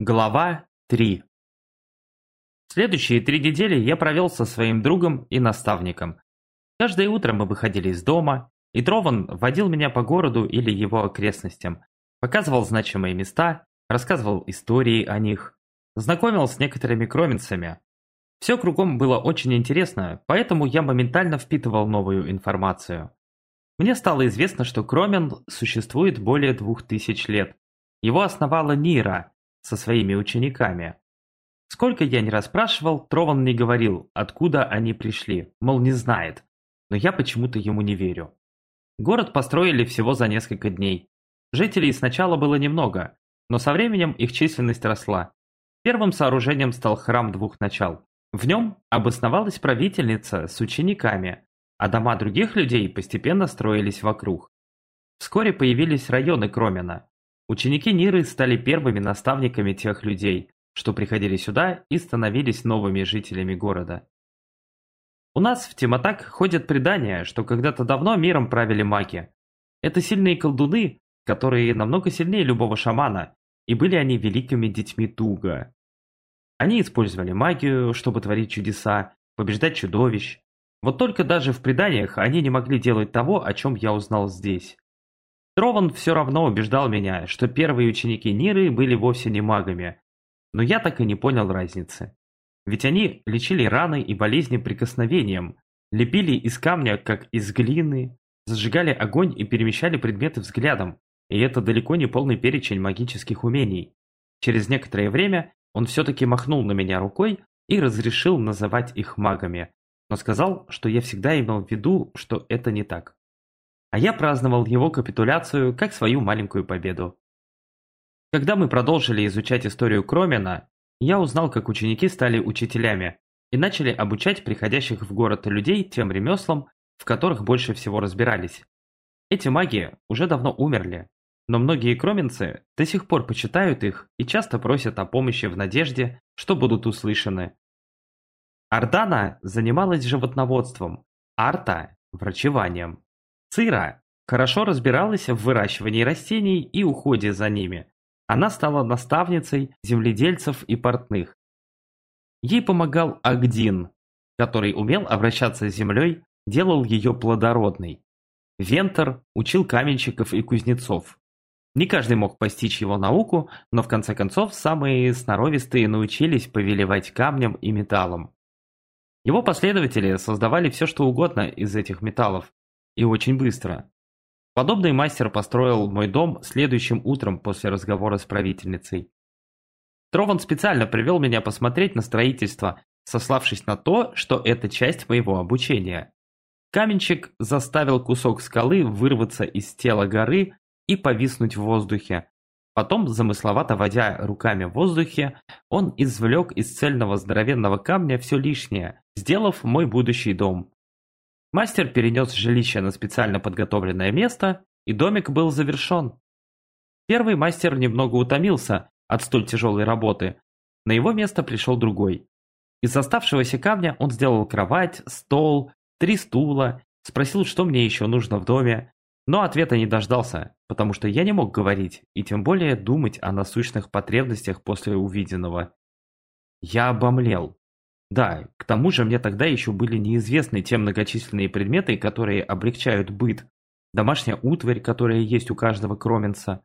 Глава 3 Следующие три недели я провел со своим другом и наставником. Каждое утро мы выходили из дома, и Трован водил меня по городу или его окрестностям, показывал значимые места, рассказывал истории о них, знакомил с некоторыми кроменцами. Все кругом было очень интересно, поэтому я моментально впитывал новую информацию. Мне стало известно, что Кромен существует более двух тысяч лет. Его основала Нира – со своими учениками. Сколько я не расспрашивал, Трован не говорил, откуда они пришли, мол, не знает. Но я почему-то ему не верю. Город построили всего за несколько дней. Жителей сначала было немного, но со временем их численность росла. Первым сооружением стал храм двух начал. В нем обосновалась правительница с учениками, а дома других людей постепенно строились вокруг. Вскоре появились районы Кромена, Ученики Ниры стали первыми наставниками тех людей, что приходили сюда и становились новыми жителями города. У нас в Тиматак ходят предания, что когда-то давно миром правили маги. Это сильные колдуны, которые намного сильнее любого шамана, и были они великими детьми Туга. Они использовали магию, чтобы творить чудеса, побеждать чудовищ. Вот только даже в преданиях они не могли делать того, о чем я узнал здесь. Трован все равно убеждал меня, что первые ученики Ниры были вовсе не магами. Но я так и не понял разницы. Ведь они лечили раны и болезни прикосновением, лепили из камня, как из глины, зажигали огонь и перемещали предметы взглядом. И это далеко не полный перечень магических умений. Через некоторое время он все-таки махнул на меня рукой и разрешил называть их магами, но сказал, что я всегда имел в виду, что это не так а я праздновал его капитуляцию как свою маленькую победу. Когда мы продолжили изучать историю Кромена, я узнал, как ученики стали учителями и начали обучать приходящих в город людей тем ремеслам, в которых больше всего разбирались. Эти маги уже давно умерли, но многие кроменцы до сих пор почитают их и часто просят о помощи в надежде, что будут услышаны. Ардана занималась животноводством, Арта – врачеванием. Цира хорошо разбиралась в выращивании растений и уходе за ними. Она стала наставницей земледельцев и портных. Ей помогал Агдин, который умел обращаться с землей, делал ее плодородной. Вентер учил каменщиков и кузнецов. Не каждый мог постичь его науку, но в конце концов самые сноровистые научились повелевать камнем и металлом. Его последователи создавали все что угодно из этих металлов, и очень быстро. Подобный мастер построил мой дом следующим утром после разговора с правительницей. Трован специально привел меня посмотреть на строительство, сославшись на то, что это часть моего обучения. Каменщик заставил кусок скалы вырваться из тела горы и повиснуть в воздухе. Потом, замысловато водя руками в воздухе, он извлек из цельного здоровенного камня все лишнее, сделав мой будущий дом. Мастер перенес жилище на специально подготовленное место, и домик был завершен. Первый мастер немного утомился от столь тяжелой работы. На его место пришел другой. Из оставшегося камня он сделал кровать, стол, три стула, спросил, что мне еще нужно в доме, но ответа не дождался, потому что я не мог говорить и тем более думать о насущных потребностях после увиденного. Я обомлел. Да, к тому же мне тогда еще были неизвестны те многочисленные предметы, которые облегчают быт, домашняя утварь, которая есть у каждого кроменца.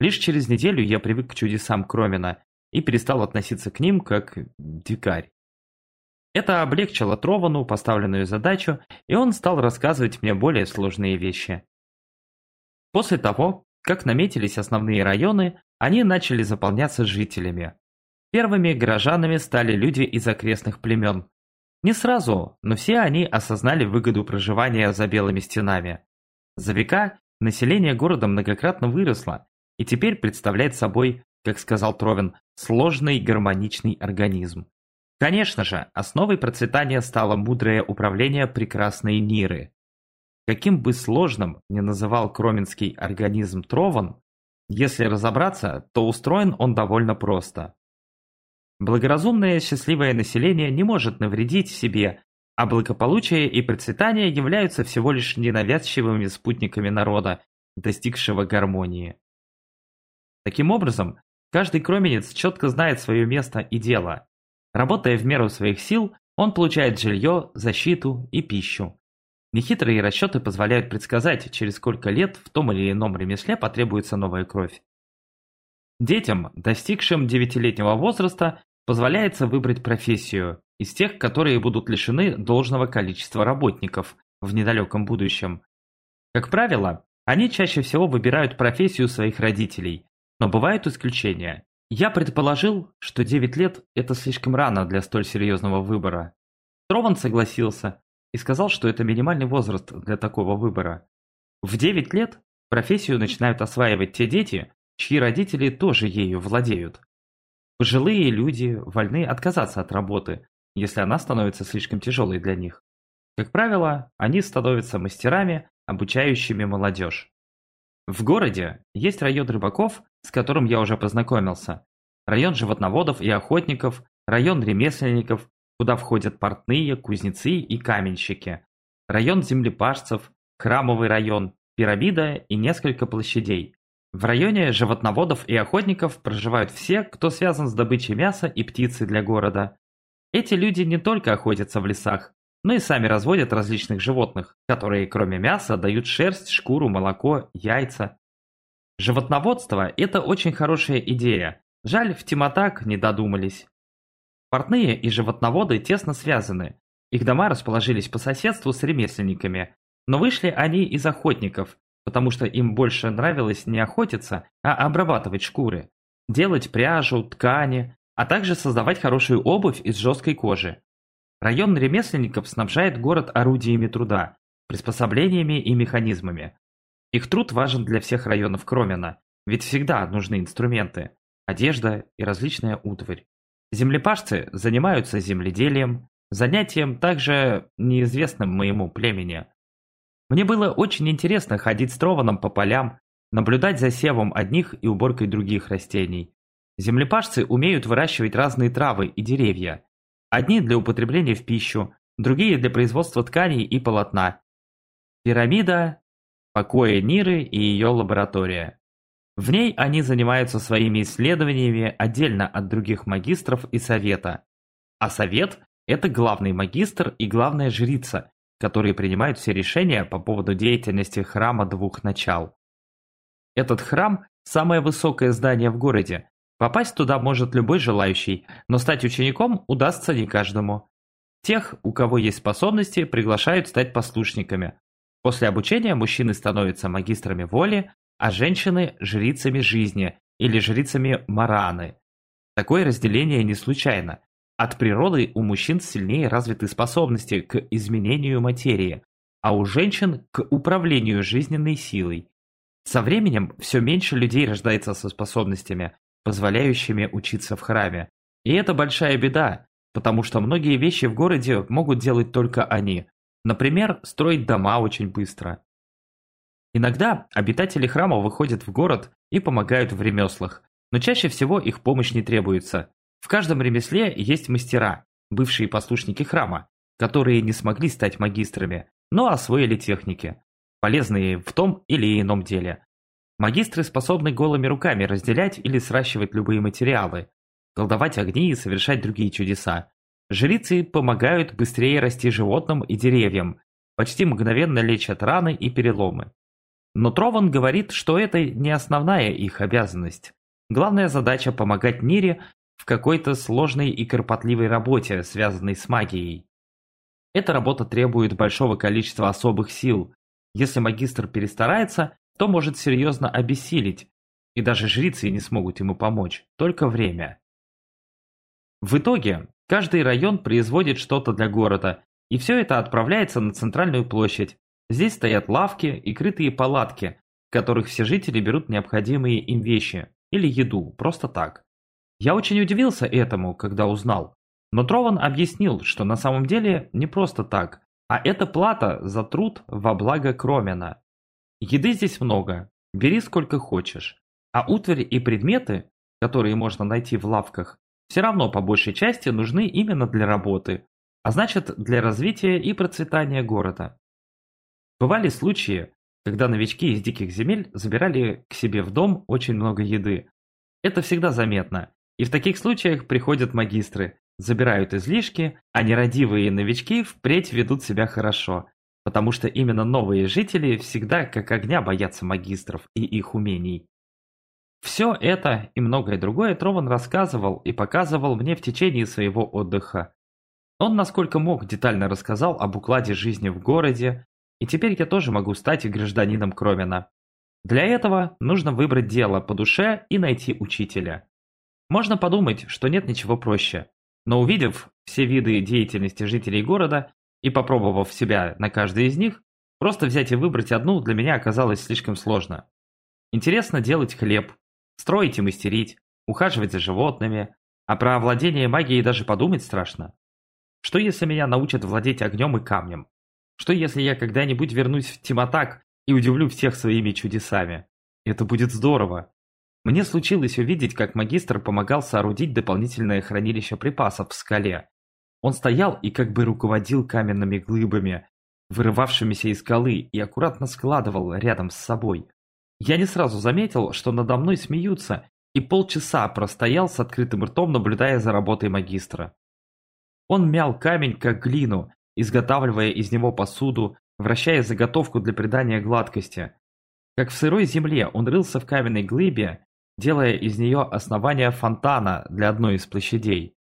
Лишь через неделю я привык к чудесам Кромена и перестал относиться к ним как дикарь. Это облегчило Тровану поставленную задачу, и он стал рассказывать мне более сложные вещи. После того, как наметились основные районы, они начали заполняться жителями. Первыми горожанами стали люди из окрестных племен. Не сразу, но все они осознали выгоду проживания за белыми стенами. За века население города многократно выросло и теперь представляет собой, как сказал Тровин, сложный гармоничный организм. Конечно же, основой процветания стало мудрое управление прекрасной Ниры. Каким бы сложным ни называл кроменский организм Трован, если разобраться, то устроен он довольно просто. Благоразумное счастливое население не может навредить себе, а благополучие и процветание являются всего лишь ненавязчивыми спутниками народа, достигшего гармонии. Таким образом, Каждый кроменец четко знает свое место и дело. Работая в меру своих сил, он получает жилье, защиту и пищу. Нехитрые расчеты позволяют предсказать, через сколько лет в том или ином ремесле потребуется новая кровь. Детям, достигшим 9-летнего возраста, позволяется выбрать профессию из тех, которые будут лишены должного количества работников в недалеком будущем. Как правило, они чаще всего выбирают профессию своих родителей, но бывают исключения. Я предположил, что 9 лет – это слишком рано для столь серьезного выбора. Трован согласился и сказал, что это минимальный возраст для такого выбора. В 9 лет профессию начинают осваивать те дети, чьи родители тоже ею владеют. Пожилые люди вольны отказаться от работы, если она становится слишком тяжелой для них. Как правило, они становятся мастерами, обучающими молодежь. В городе есть район рыбаков, с которым я уже познакомился, район животноводов и охотников, район ремесленников, куда входят портные, кузнецы и каменщики, район землепашцев, храмовый район, пирамида и несколько площадей. В районе животноводов и охотников проживают все, кто связан с добычей мяса и птицы для города. Эти люди не только охотятся в лесах, но и сами разводят различных животных, которые кроме мяса дают шерсть, шкуру, молоко, яйца. Животноводство – это очень хорошая идея. Жаль, в Тиматак не додумались. Портные и животноводы тесно связаны. Их дома расположились по соседству с ремесленниками, но вышли они из охотников, потому что им больше нравилось не охотиться, а обрабатывать шкуры, делать пряжу, ткани, а также создавать хорошую обувь из жесткой кожи. Район ремесленников снабжает город орудиями труда, приспособлениями и механизмами. Их труд важен для всех районов Кромена, ведь всегда нужны инструменты, одежда и различная утварь. Землепашцы занимаются земледелием, занятием также неизвестным моему племени. Мне было очень интересно ходить с Трованом по полям, наблюдать за севом одних и уборкой других растений. Землепашцы умеют выращивать разные травы и деревья. Одни для употребления в пищу, другие для производства тканей и полотна. Пирамида, покоя Ниры и ее лаборатория. В ней они занимаются своими исследованиями отдельно от других магистров и совета. А совет – это главный магистр и главная жрица, которые принимают все решения по поводу деятельности храма двух начал. Этот храм – самое высокое здание в городе. Попасть туда может любой желающий, но стать учеником удастся не каждому. Тех, у кого есть способности, приглашают стать послушниками. После обучения мужчины становятся магистрами воли, а женщины – жрицами жизни или жрицами Мараны. Такое разделение не случайно. От природы у мужчин сильнее развиты способности к изменению материи, а у женщин – к управлению жизненной силой. Со временем все меньше людей рождается со способностями, позволяющими учиться в храме. И это большая беда, потому что многие вещи в городе могут делать только они. Например, строить дома очень быстро. Иногда обитатели храма выходят в город и помогают в ремеслах, но чаще всего их помощь не требуется. В каждом ремесле есть мастера, бывшие послушники храма, которые не смогли стать магистрами, но освоили техники, полезные в том или ином деле. Магистры способны голыми руками разделять или сращивать любые материалы, колдовать огни и совершать другие чудеса. Жрицы помогают быстрее расти животным и деревьям, почти мгновенно лечат раны и переломы. Но Трован говорит, что это не основная их обязанность. Главная задача – помогать Нире в какой-то сложной и кропотливой работе, связанной с магией. Эта работа требует большого количества особых сил. Если магистр перестарается, то может серьезно обессилить, и даже жрицы не смогут ему помочь, только время. В итоге, каждый район производит что-то для города, и все это отправляется на центральную площадь, Здесь стоят лавки и крытые палатки, в которых все жители берут необходимые им вещи или еду, просто так. Я очень удивился этому, когда узнал. Но Трован объяснил, что на самом деле не просто так, а это плата за труд во благо Кромена. Еды здесь много, бери сколько хочешь. А утварь и предметы, которые можно найти в лавках, все равно по большей части нужны именно для работы, а значит для развития и процветания города. Бывали случаи, когда новички из диких земель забирали к себе в дом очень много еды. Это всегда заметно. И в таких случаях приходят магистры, забирают излишки, а нерадивые новички впредь ведут себя хорошо, потому что именно новые жители всегда как огня боятся магистров и их умений. Все это и многое другое Трован рассказывал и показывал мне в течение своего отдыха. Он насколько мог детально рассказал об укладе жизни в городе, и теперь я тоже могу стать гражданином Кромена. Для этого нужно выбрать дело по душе и найти учителя. Можно подумать, что нет ничего проще, но увидев все виды деятельности жителей города и попробовав себя на каждой из них, просто взять и выбрать одну для меня оказалось слишком сложно. Интересно делать хлеб, строить и мастерить, ухаживать за животными, а про владение магией даже подумать страшно. Что если меня научат владеть огнем и камнем? Что если я когда-нибудь вернусь в Тиматак и удивлю всех своими чудесами? Это будет здорово. Мне случилось увидеть, как магистр помогал соорудить дополнительное хранилище припасов в скале. Он стоял и как бы руководил каменными глыбами, вырывавшимися из скалы, и аккуратно складывал рядом с собой. Я не сразу заметил, что надо мной смеются, и полчаса простоял с открытым ртом, наблюдая за работой магистра. Он мял камень, как глину, изготавливая из него посуду, вращая заготовку для придания гладкости. Как в сырой земле он рылся в каменной глыбе, делая из нее основание фонтана для одной из площадей.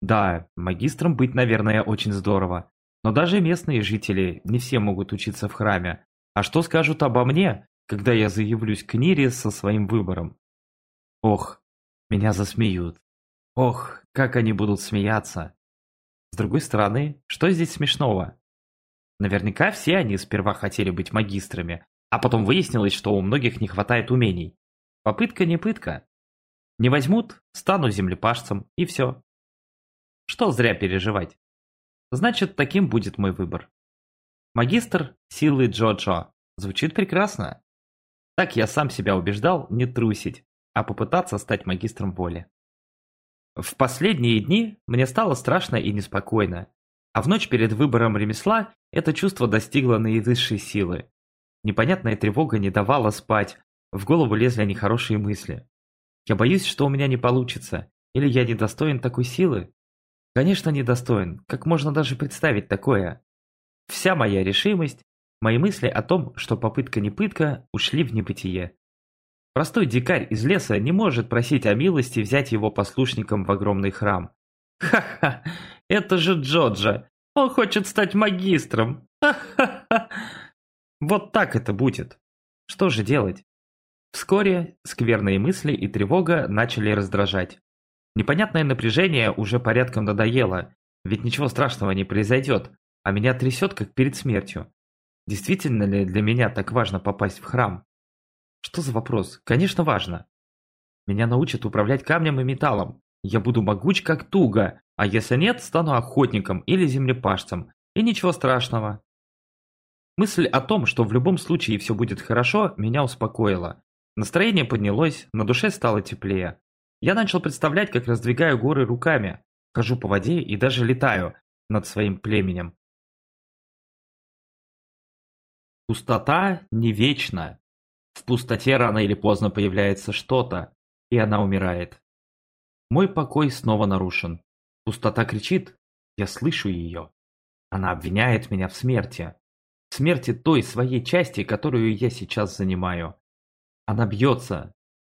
Да, магистром быть, наверное, очень здорово. Но даже местные жители не все могут учиться в храме. А что скажут обо мне, когда я заявлюсь к Нире со своим выбором? Ох, меня засмеют. Ох, как они будут смеяться. С другой стороны, что здесь смешного? Наверняка все они сперва хотели быть магистрами, а потом выяснилось, что у многих не хватает умений. Попытка не пытка. Не возьмут, стану землепашцем, и все. Что зря переживать. Значит, таким будет мой выбор. Магистр силы Джо-Джо. Звучит прекрасно. Так я сам себя убеждал не трусить, а попытаться стать магистром воли. В последние дни мне стало страшно и неспокойно, а в ночь перед выбором ремесла это чувство достигло наивысшей силы. Непонятная тревога не давала спать, в голову лезли нехорошие мысли. Я боюсь, что у меня не получится, или я недостоин такой силы. Конечно, недостоин, как можно даже представить такое? Вся моя решимость, мои мысли о том, что попытка не пытка, ушли в небытие. Простой дикарь из леса не может просить о милости взять его послушником в огромный храм. Ха-ха, это же Джоджа, он хочет стать магистром. Ха-ха-ха. Вот так это будет. Что же делать? Вскоре скверные мысли и тревога начали раздражать. Непонятное напряжение уже порядком надоело, ведь ничего страшного не произойдет, а меня трясет, как перед смертью. Действительно ли для меня так важно попасть в храм? Что за вопрос? Конечно важно. Меня научат управлять камнем и металлом. Я буду могуч как туго, а если нет, стану охотником или землепашцем. И ничего страшного. Мысль о том, что в любом случае все будет хорошо, меня успокоила. Настроение поднялось, на душе стало теплее. Я начал представлять, как раздвигаю горы руками, хожу по воде и даже летаю над своим племенем. Пустота не вечна. В пустоте рано или поздно появляется что-то, и она умирает. Мой покой снова нарушен. Пустота кричит, я слышу ее. Она обвиняет меня в смерти. В смерти той своей части, которую я сейчас занимаю. Она бьется,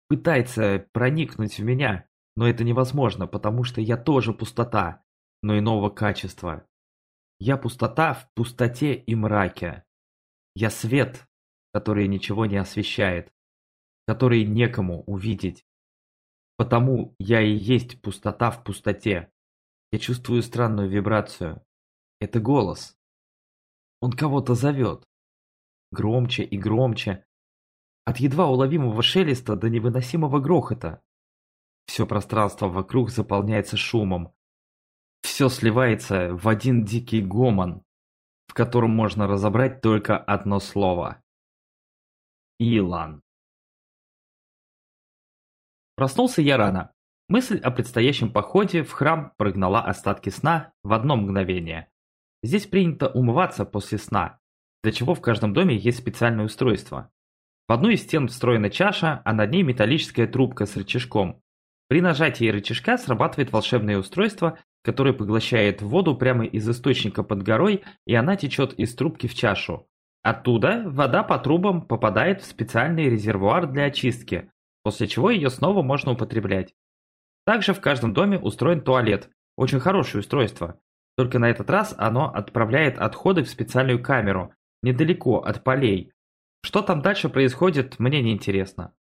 пытается проникнуть в меня, но это невозможно, потому что я тоже пустота, но иного качества. Я пустота в пустоте и мраке. Я свет, который ничего не освещает, который некому увидеть. Потому я и есть пустота в пустоте. Я чувствую странную вибрацию. Это голос. Он кого-то зовет. Громче и громче, от едва уловимого шелеста до невыносимого грохота. Все пространство вокруг заполняется шумом. Все сливается в один дикий гомон, в котором можно разобрать только одно слово. Илан. Проснулся я рано. Мысль о предстоящем походе в храм прогнала остатки сна в одно мгновение. Здесь принято умываться после сна, для чего в каждом доме есть специальное устройство. В одну из стен встроена чаша, а над ней металлическая трубка с рычажком. При нажатии рычажка срабатывает волшебное устройство, которое поглощает воду прямо из источника под горой, и она течет из трубки в чашу. Оттуда вода по трубам попадает в специальный резервуар для очистки, после чего ее снова можно употреблять. Также в каждом доме устроен туалет, очень хорошее устройство. Только на этот раз оно отправляет отходы в специальную камеру, недалеко от полей. Что там дальше происходит, мне не интересно.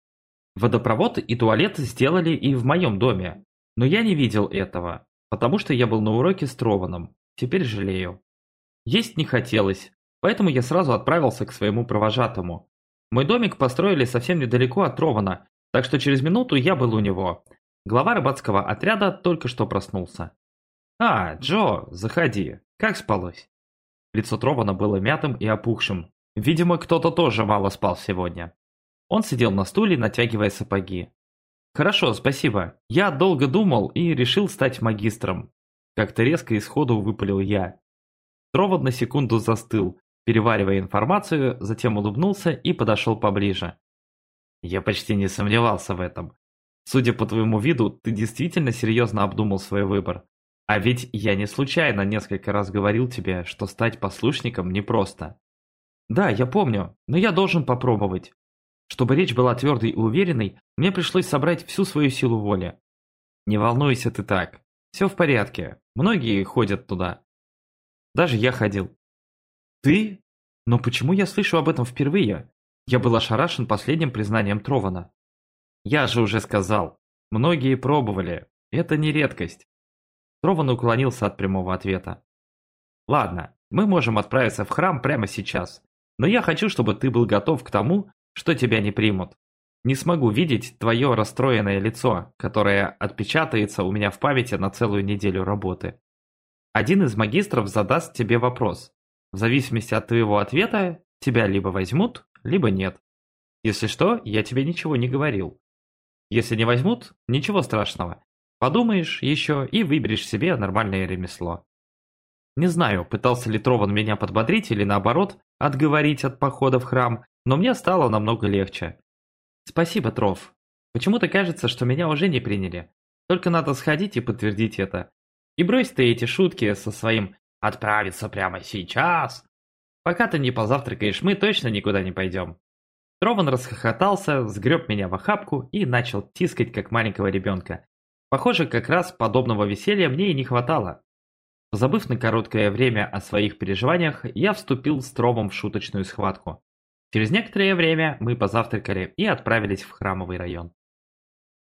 Водопровод и туалет сделали и в моем доме, но я не видел этого, потому что я был на уроке с Трованом, теперь жалею. Есть не хотелось, поэтому я сразу отправился к своему провожатому. Мой домик построили совсем недалеко от Трована, так что через минуту я был у него. Глава рыбацкого отряда только что проснулся. «А, Джо, заходи. Как спалось?» Лицо Трована было мятым и опухшим. Видимо, кто-то тоже мало спал сегодня. Он сидел на стуле, натягивая сапоги. «Хорошо, спасибо. Я долго думал и решил стать магистром». Как-то резко и сходу выпалил я. Трован на секунду застыл, переваривая информацию, затем улыбнулся и подошел поближе. Я почти не сомневался в этом. Судя по твоему виду, ты действительно серьезно обдумал свой выбор. А ведь я не случайно несколько раз говорил тебе, что стать послушником непросто. Да, я помню, но я должен попробовать. Чтобы речь была твердой и уверенной, мне пришлось собрать всю свою силу воли. Не волнуйся ты так. Все в порядке. Многие ходят туда. Даже я ходил. Ты? Но почему я слышу об этом впервые? Я был ошарашен последним признанием Трована. Я же уже сказал. Многие пробовали. Это не редкость. Трован уклонился от прямого ответа. «Ладно, мы можем отправиться в храм прямо сейчас, но я хочу, чтобы ты был готов к тому, что тебя не примут. Не смогу видеть твое расстроенное лицо, которое отпечатается у меня в памяти на целую неделю работы. Один из магистров задаст тебе вопрос. В зависимости от твоего ответа, тебя либо возьмут, либо нет. Если что, я тебе ничего не говорил. Если не возьмут, ничего страшного. Подумаешь еще и выберешь себе нормальное ремесло. Не знаю, пытался ли Трован меня подбодрить или наоборот, отговорить от похода в храм, но мне стало намного легче. Спасибо, Тров. Почему-то кажется, что меня уже не приняли. Только надо сходить и подтвердить это. И брось ты эти шутки со своим «отправиться прямо сейчас». Пока ты не позавтракаешь, мы точно никуда не пойдем. Трован расхохотался, сгреб меня в охапку и начал тискать, как маленького ребенка, Похоже, как раз подобного веселья мне и не хватало. Забыв на короткое время о своих переживаниях, я вступил с Тровом в шуточную схватку. Через некоторое время мы позавтракали и отправились в храмовый район.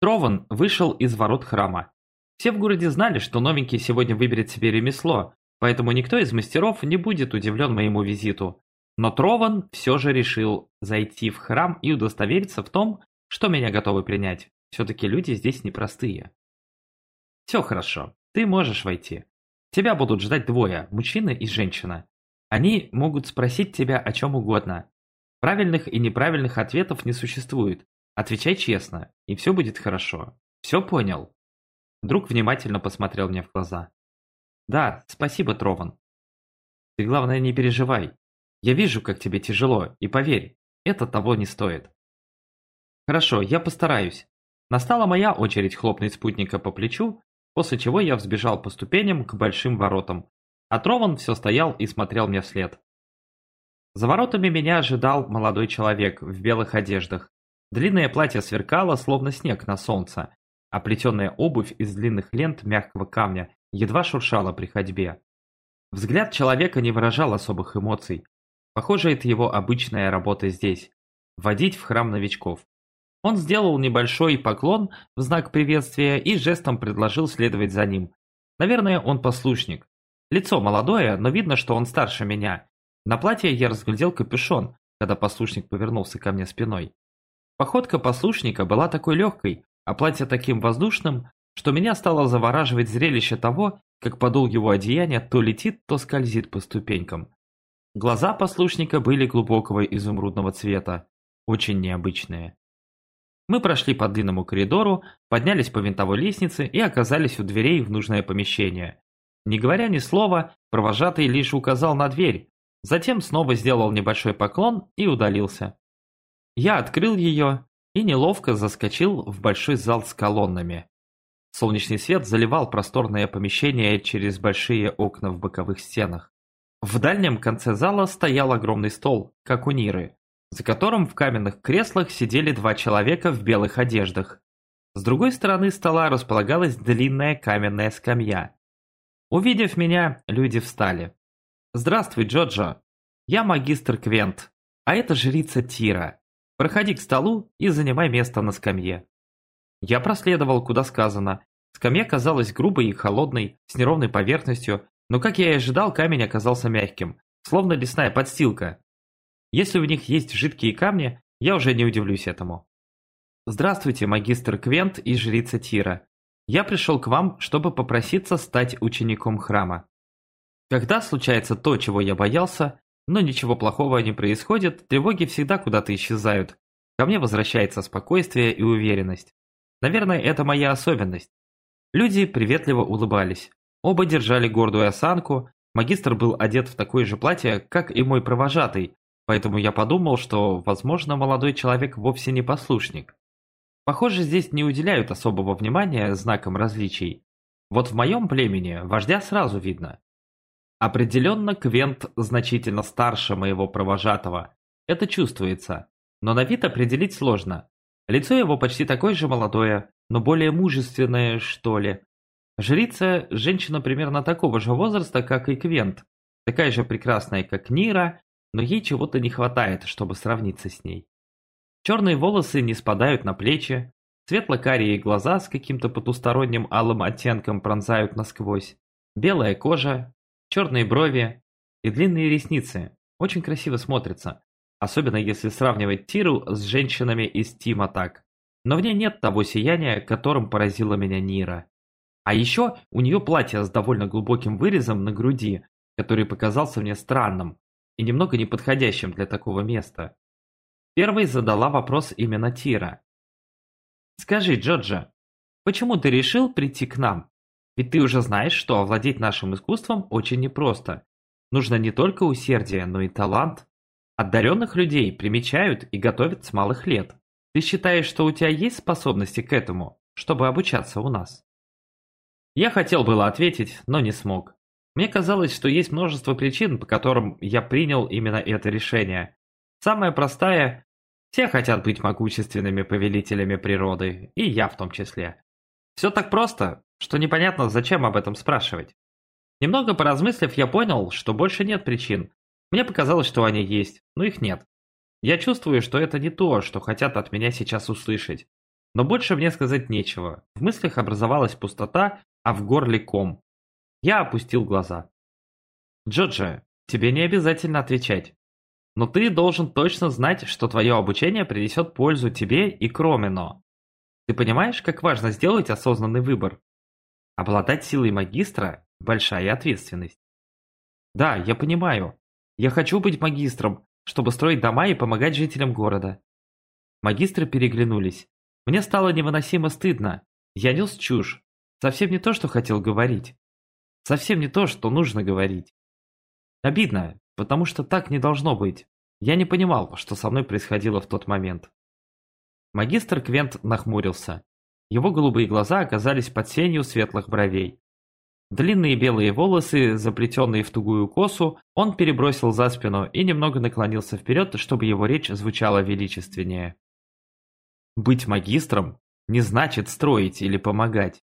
Трован вышел из ворот храма. Все в городе знали, что новенький сегодня выберет себе ремесло, поэтому никто из мастеров не будет удивлен моему визиту. Но Трован все же решил зайти в храм и удостовериться в том, что меня готовы принять. Все-таки люди здесь непростые. Все хорошо, ты можешь войти. Тебя будут ждать двое, мужчина и женщина. Они могут спросить тебя о чем угодно. Правильных и неправильных ответов не существует. Отвечай честно, и все будет хорошо. Все понял?» Друг внимательно посмотрел мне в глаза. «Да, спасибо, Трован. Ты, главное, не переживай. Я вижу, как тебе тяжело, и поверь, это того не стоит». «Хорошо, я постараюсь». Настала моя очередь хлопнуть спутника по плечу после чего я взбежал по ступеням к большим воротам, а Трован все стоял и смотрел мне вслед. За воротами меня ожидал молодой человек в белых одеждах. Длинное платье сверкало, словно снег на солнце, а плетеная обувь из длинных лент мягкого камня едва шуршала при ходьбе. Взгляд человека не выражал особых эмоций. Похоже, это его обычная работа здесь – вводить в храм новичков. Он сделал небольшой поклон в знак приветствия и жестом предложил следовать за ним. Наверное, он послушник. Лицо молодое, но видно, что он старше меня. На платье я разглядел капюшон, когда послушник повернулся ко мне спиной. Походка послушника была такой легкой, а платье таким воздушным, что меня стало завораживать зрелище того, как подол его одеяния то летит, то скользит по ступенькам. Глаза послушника были глубокого изумрудного цвета, очень необычные. Мы прошли по длинному коридору, поднялись по винтовой лестнице и оказались у дверей в нужное помещение. Не говоря ни слова, провожатый лишь указал на дверь, затем снова сделал небольшой поклон и удалился. Я открыл ее и неловко заскочил в большой зал с колоннами. Солнечный свет заливал просторное помещение через большие окна в боковых стенах. В дальнем конце зала стоял огромный стол, как у Ниры, за которым в каменных креслах сидели два человека в белых одеждах. С другой стороны стола располагалась длинная каменная скамья. Увидев меня, люди встали. «Здравствуй, Джоджо. Я магистр Квент, а это жрица Тира. Проходи к столу и занимай место на скамье». Я проследовал, куда сказано. Скамья казалась грубой и холодной, с неровной поверхностью, но, как я и ожидал, камень оказался мягким, словно лесная подстилка. Если у них есть жидкие камни, я уже не удивлюсь этому. Здравствуйте, магистр Квент и жрица Тира. Я пришел к вам, чтобы попроситься стать учеником храма. Когда случается то, чего я боялся, но ничего плохого не происходит, тревоги всегда куда-то исчезают. Ко мне возвращается спокойствие и уверенность. Наверное, это моя особенность. Люди приветливо улыбались. Оба держали гордую осанку, магистр был одет в такое же платье, как и мой провожатый, поэтому я подумал, что, возможно, молодой человек вовсе не послушник. Похоже, здесь не уделяют особого внимания знакам различий. Вот в моем племени вождя сразу видно. Определенно Квент значительно старше моего провожатого. Это чувствуется. Но на вид определить сложно. Лицо его почти такое же молодое, но более мужественное, что ли. Жрица – женщина примерно такого же возраста, как и Квент. Такая же прекрасная, как Нира, но ей чего-то не хватает, чтобы сравниться с ней. Черные волосы не спадают на плечи, светло-карие глаза с каким-то потусторонним алым оттенком пронзают насквозь, белая кожа, черные брови и длинные ресницы. Очень красиво смотрятся, особенно если сравнивать Тиру с женщинами из Тима так. Но в ней нет того сияния, которым поразила меня Нира. А еще у нее платье с довольно глубоким вырезом на груди, который показался мне странным и немного неподходящим для такого места. Первой задала вопрос именно Тира. «Скажи, Джоджа, почему ты решил прийти к нам? Ведь ты уже знаешь, что овладеть нашим искусством очень непросто. Нужно не только усердие, но и талант. Одаренных людей примечают и готовят с малых лет. Ты считаешь, что у тебя есть способности к этому, чтобы обучаться у нас?» Я хотел было ответить, но не смог. Мне казалось, что есть множество причин, по которым я принял именно это решение. Самая простая – все хотят быть могущественными повелителями природы, и я в том числе. Все так просто, что непонятно, зачем об этом спрашивать. Немного поразмыслив, я понял, что больше нет причин. Мне показалось, что они есть, но их нет. Я чувствую, что это не то, что хотят от меня сейчас услышать. Но больше мне сказать нечего. В мыслях образовалась пустота, а в горле ком. Я опустил глаза. Джоджи, тебе не обязательно отвечать. Но ты должен точно знать, что твое обучение принесет пользу тебе и Кромино. Ты понимаешь, как важно сделать осознанный выбор? Обладать силой магистра – большая ответственность. Да, я понимаю. Я хочу быть магистром, чтобы строить дома и помогать жителям города. Магистры переглянулись. Мне стало невыносимо стыдно. Я нес чушь. Совсем не то, что хотел говорить. Совсем не то, что нужно говорить. Обидно, Потому что так не должно быть. Я не понимал, что со мной происходило в тот момент. Магистр Квент нахмурился. Его голубые глаза оказались под сенью светлых бровей. Длинные белые волосы, заплетенные в тугую косу, он перебросил за спину и немного наклонился вперед, чтобы его речь звучала величественнее. Быть магистром не значит строить или помогать.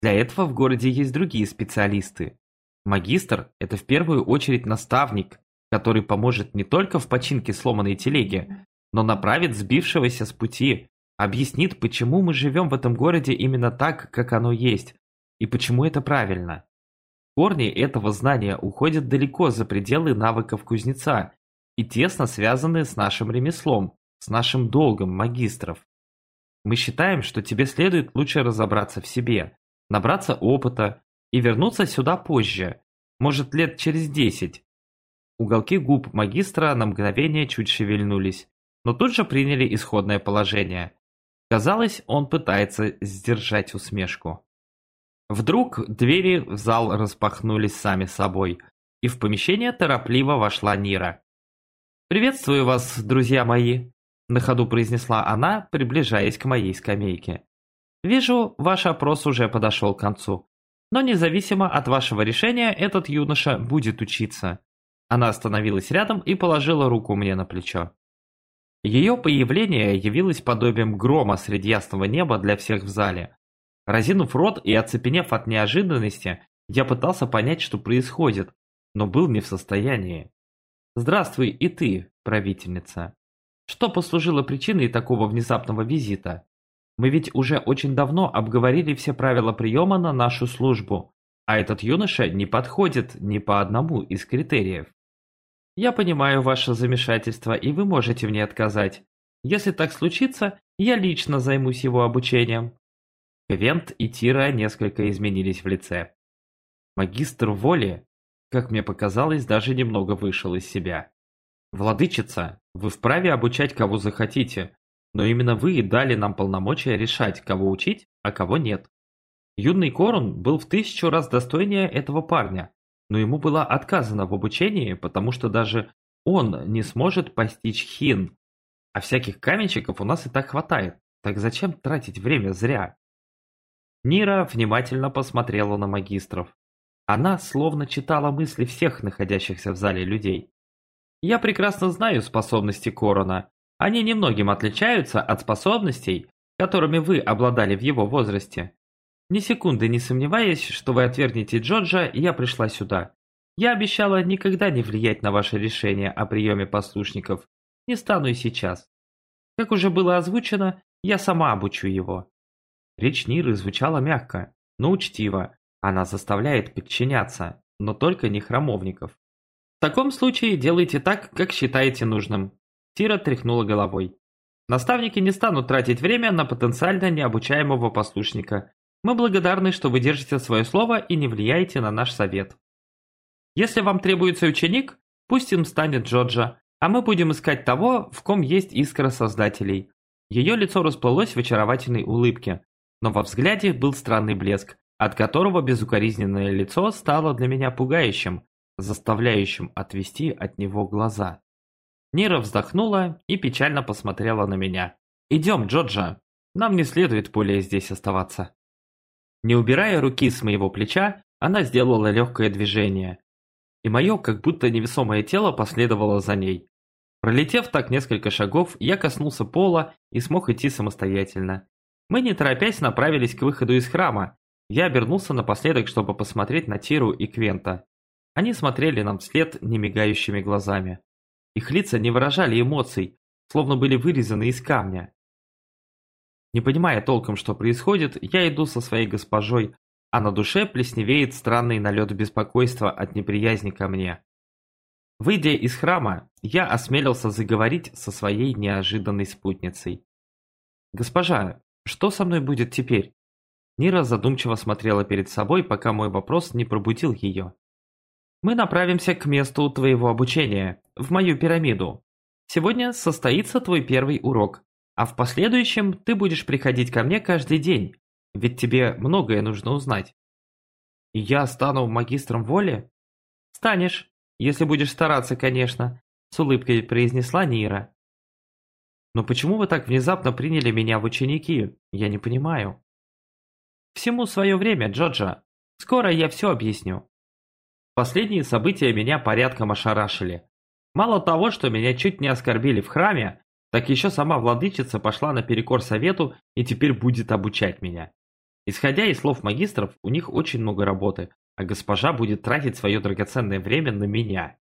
Для этого в городе есть другие специалисты. Магистр – это в первую очередь наставник, который поможет не только в починке сломанной телеги, но направит сбившегося с пути, объяснит, почему мы живем в этом городе именно так, как оно есть, и почему это правильно. Корни этого знания уходят далеко за пределы навыков кузнеца и тесно связаны с нашим ремеслом, с нашим долгом магистров. Мы считаем, что тебе следует лучше разобраться в себе, набраться опыта и вернуться сюда позже, может лет через десять, Уголки губ магистра на мгновение чуть шевельнулись, но тут же приняли исходное положение. Казалось, он пытается сдержать усмешку. Вдруг двери в зал распахнулись сами собой, и в помещение торопливо вошла Нира. «Приветствую вас, друзья мои! на ходу произнесла она, приближаясь к моей скамейке. «Вижу, ваш опрос уже подошел к концу. Но независимо от вашего решения, этот юноша будет учиться». Она остановилась рядом и положила руку мне на плечо. Ее появление явилось подобием грома среди ясного неба для всех в зале. Разинув рот и оцепенев от неожиданности, я пытался понять, что происходит, но был не в состоянии. «Здравствуй и ты, правительница. Что послужило причиной такого внезапного визита? Мы ведь уже очень давно обговорили все правила приема на нашу службу, а этот юноша не подходит ни по одному из критериев. Я понимаю ваше замешательство, и вы можете мне отказать. Если так случится, я лично займусь его обучением». Квент и Тира несколько изменились в лице. Магистр воли, как мне показалось, даже немного вышел из себя. «Владычица, вы вправе обучать кого захотите, но именно вы дали нам полномочия решать, кого учить, а кого нет. Юный Корун был в тысячу раз достойнее этого парня, но ему было отказано в обучении, потому что даже он не сможет постичь хин. А всяких каменщиков у нас и так хватает, так зачем тратить время зря? Нира внимательно посмотрела на магистров. Она словно читала мысли всех находящихся в зале людей. Я прекрасно знаю способности Корона. Они немногим отличаются от способностей, которыми вы обладали в его возрасте. Ни секунды не сомневаясь, что вы отвергнете Джорджа, я пришла сюда. Я обещала никогда не влиять на ваше решение о приеме послушников. Не стану и сейчас. Как уже было озвучено, я сама обучу его. Речь Ниры звучала мягко, но учтиво. Она заставляет подчиняться, но только не храмовников. В таком случае делайте так, как считаете нужным. Тира тряхнула головой. Наставники не станут тратить время на потенциально необучаемого послушника, мы благодарны, что вы держите свое слово и не влияете на наш совет. Если вам требуется ученик, пусть им станет Джорджа, а мы будем искать того, в ком есть искра создателей. Ее лицо расплылось в очаровательной улыбке, но во взгляде был странный блеск, от которого безукоризненное лицо стало для меня пугающим, заставляющим отвести от него глаза. Нира вздохнула и печально посмотрела на меня. «Идем, Джорджа, нам не следует более здесь оставаться». Не убирая руки с моего плеча, она сделала легкое движение. И мое, как будто невесомое тело, последовало за ней. Пролетев так несколько шагов, я коснулся пола и смог идти самостоятельно. Мы не торопясь направились к выходу из храма. Я обернулся напоследок, чтобы посмотреть на Тиру и Квента. Они смотрели нам вслед немигающими глазами. Их лица не выражали эмоций, словно были вырезаны из камня. Не понимая толком, что происходит, я иду со своей госпожой, а на душе плесневеет странный налет беспокойства от неприязни ко мне. Выйдя из храма, я осмелился заговорить со своей неожиданной спутницей. «Госпожа, что со мной будет теперь?» Нира задумчиво смотрела перед собой, пока мой вопрос не пробудил ее. «Мы направимся к месту твоего обучения, в мою пирамиду. Сегодня состоится твой первый урок. А в последующем ты будешь приходить ко мне каждый день, ведь тебе многое нужно узнать. Я стану магистром воли? Станешь, если будешь стараться, конечно, с улыбкой произнесла Нира. Но почему вы так внезапно приняли меня в ученики? Я не понимаю. Всему свое время, Джоджа. Скоро я все объясню. Последние события меня порядком ошарашили. Мало того, что меня чуть не оскорбили в храме, так еще сама владычица пошла наперекор совету и теперь будет обучать меня. Исходя из слов магистров, у них очень много работы, а госпожа будет тратить свое драгоценное время на меня.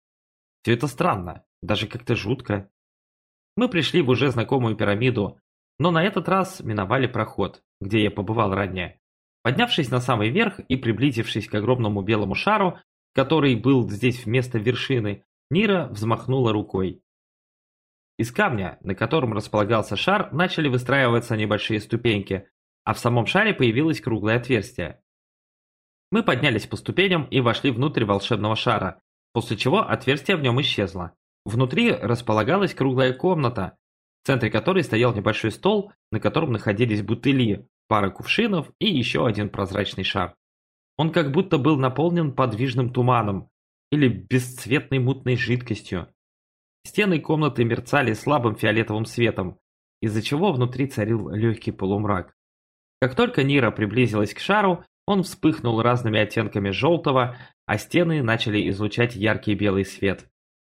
Все это странно, даже как-то жутко. Мы пришли в уже знакомую пирамиду, но на этот раз миновали проход, где я побывал ранее. Поднявшись на самый верх и приблизившись к огромному белому шару, который был здесь вместо вершины, Нира взмахнула рукой. Из камня, на котором располагался шар, начали выстраиваться небольшие ступеньки, а в самом шаре появилось круглое отверстие. Мы поднялись по ступеням и вошли внутрь волшебного шара, после чего отверстие в нем исчезло. Внутри располагалась круглая комната, в центре которой стоял небольшой стол, на котором находились бутыли, пара кувшинов и еще один прозрачный шар. Он как будто был наполнен подвижным туманом или бесцветной мутной жидкостью. Стены комнаты мерцали слабым фиолетовым светом, из-за чего внутри царил легкий полумрак. Как только Нира приблизилась к шару, он вспыхнул разными оттенками желтого, а стены начали излучать яркий белый свет.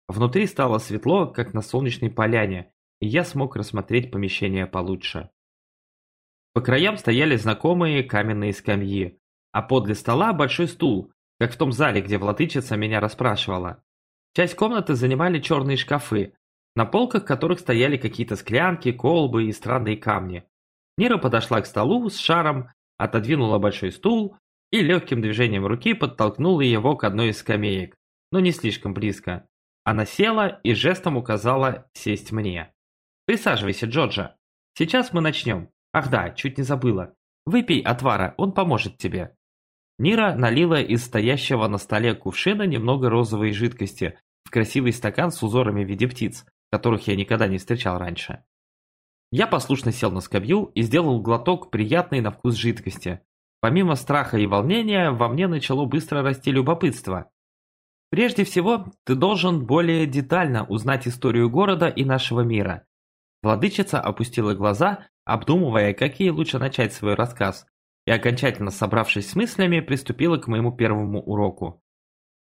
Внутри стало светло, как на солнечной поляне, и я смог рассмотреть помещение получше. По краям стояли знакомые каменные скамьи, а подле стола большой стул, как в том зале, где владычица меня расспрашивала. Часть комнаты занимали черные шкафы, на полках которых стояли какие-то склянки, колбы и странные камни. Нира подошла к столу с шаром, отодвинула большой стул и легким движением руки подтолкнула его к одной из скамеек, но не слишком близко. Она села и жестом указала сесть мне. «Присаживайся, Джорджа. Сейчас мы начнем. Ах да, чуть не забыла. Выпей отвара, он поможет тебе». Нира налила из стоящего на столе кувшина немного розовой жидкости в красивый стакан с узорами в виде птиц, которых я никогда не встречал раньше. Я послушно сел на скамью и сделал глоток приятной на вкус жидкости. Помимо страха и волнения, во мне начало быстро расти любопытство. Прежде всего, ты должен более детально узнать историю города и нашего мира. Владычица опустила глаза, обдумывая, как ей лучше начать свой рассказ, и окончательно собравшись с мыслями, приступила к моему первому уроку.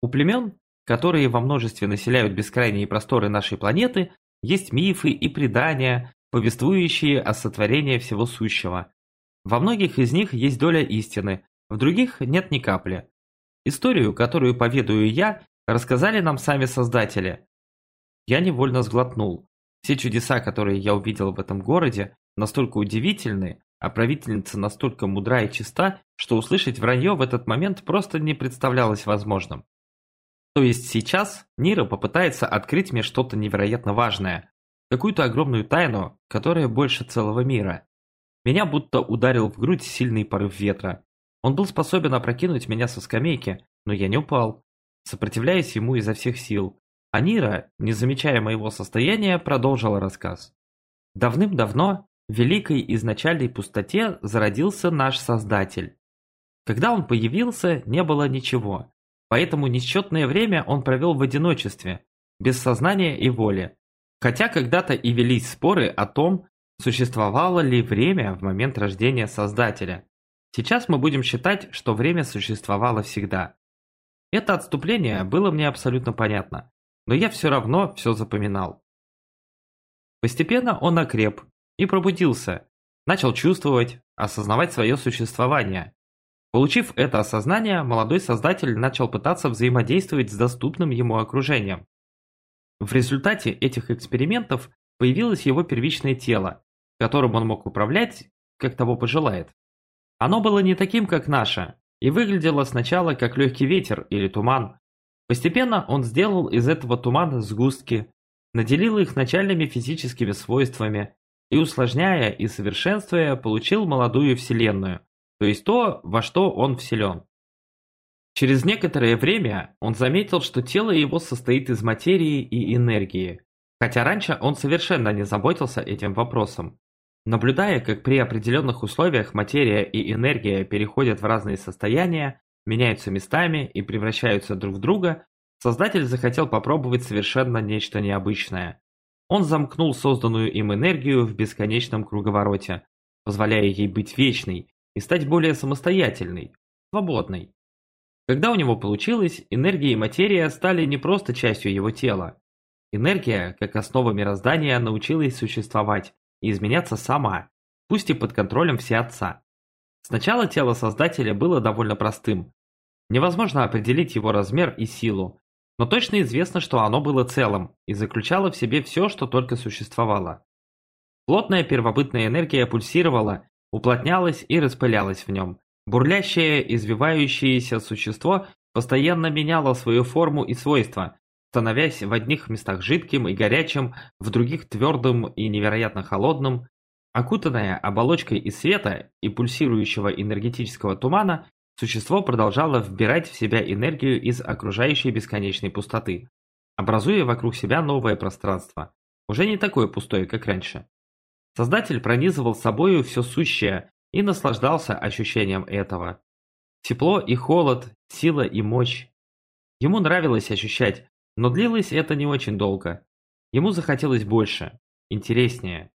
У племен, которые во множестве населяют бескрайние просторы нашей планеты, есть мифы и предания, повествующие о сотворении всего сущего. Во многих из них есть доля истины, в других нет ни капли. Историю, которую поведаю я, рассказали нам сами создатели. Я невольно сглотнул. Все чудеса, которые я увидел в этом городе, настолько удивительны, а правительница настолько мудра и чиста, что услышать вранье в этот момент просто не представлялось возможным. То есть сейчас Нира попытается открыть мне что-то невероятно важное, какую-то огромную тайну, которая больше целого мира. Меня будто ударил в грудь сильный порыв ветра. Он был способен опрокинуть меня со скамейки, но я не упал, сопротивляясь ему изо всех сил. А Нира, не замечая моего состояния, продолжила рассказ. Давным-давно великой изначальной пустоте зародился наш Создатель. Когда он появился, не было ничего, поэтому несчетное время он провел в одиночестве, без сознания и воли. Хотя когда-то и велись споры о том, существовало ли время в момент рождения Создателя. Сейчас мы будем считать, что время существовало всегда. Это отступление было мне абсолютно понятно, но я все равно все запоминал. Постепенно он окреп и пробудился, начал чувствовать, осознавать свое существование. Получив это осознание, молодой создатель начал пытаться взаимодействовать с доступным ему окружением. В результате этих экспериментов появилось его первичное тело, которым он мог управлять, как того пожелает. Оно было не таким, как наше, и выглядело сначала как легкий ветер или туман. Постепенно он сделал из этого тумана сгустки, наделил их начальными физическими свойствами и, усложняя и совершенствуя, получил молодую вселенную, то есть то, во что он вселен. Через некоторое время он заметил, что тело его состоит из материи и энергии, хотя раньше он совершенно не заботился этим вопросом. Наблюдая, как при определенных условиях материя и энергия переходят в разные состояния, меняются местами и превращаются друг в друга, создатель захотел попробовать совершенно нечто необычное. Он замкнул созданную им энергию в бесконечном круговороте, позволяя ей быть вечной и стать более самостоятельной, свободной. Когда у него получилось, энергия и материя стали не просто частью его тела. Энергия, как основа мироздания, научилась существовать и изменяться сама, пусть и под контролем Всеотца. Сначала тело Создателя было довольно простым. Невозможно определить его размер и силу, но точно известно, что оно было целым и заключало в себе все, что только существовало. Плотная первобытная энергия пульсировала, уплотнялась и распылялась в нем, Бурлящее, извивающееся существо постоянно меняло свою форму и свойства, становясь в одних местах жидким и горячим, в других твердым и невероятно холодным. Окутанное оболочкой из света и пульсирующего энергетического тумана, существо продолжало вбирать в себя энергию из окружающей бесконечной пустоты, образуя вокруг себя новое пространство, уже не такое пустое, как раньше. Создатель пронизывал собою все сущее, и наслаждался ощущением этого. Тепло и холод, сила и мощь. Ему нравилось ощущать, но длилось это не очень долго. Ему захотелось больше, интереснее.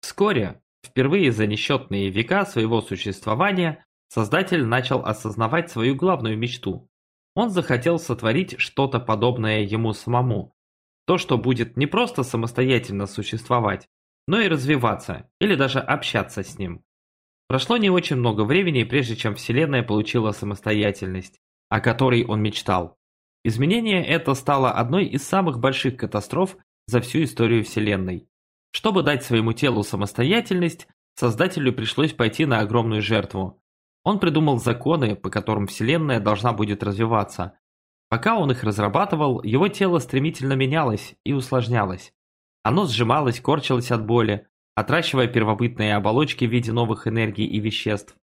Вскоре, впервые за несчетные века своего существования, Создатель начал осознавать свою главную мечту. Он захотел сотворить что-то подобное ему самому. То, что будет не просто самостоятельно существовать, но и развиваться, или даже общаться с ним. Прошло не очень много времени, прежде чем Вселенная получила самостоятельность, о которой он мечтал. Изменение это стало одной из самых больших катастроф за всю историю Вселенной. Чтобы дать своему телу самостоятельность, Создателю пришлось пойти на огромную жертву. Он придумал законы, по которым Вселенная должна будет развиваться. Пока он их разрабатывал, его тело стремительно менялось и усложнялось. Оно сжималось, корчилось от боли, отращивая первобытные оболочки в виде новых энергий и веществ.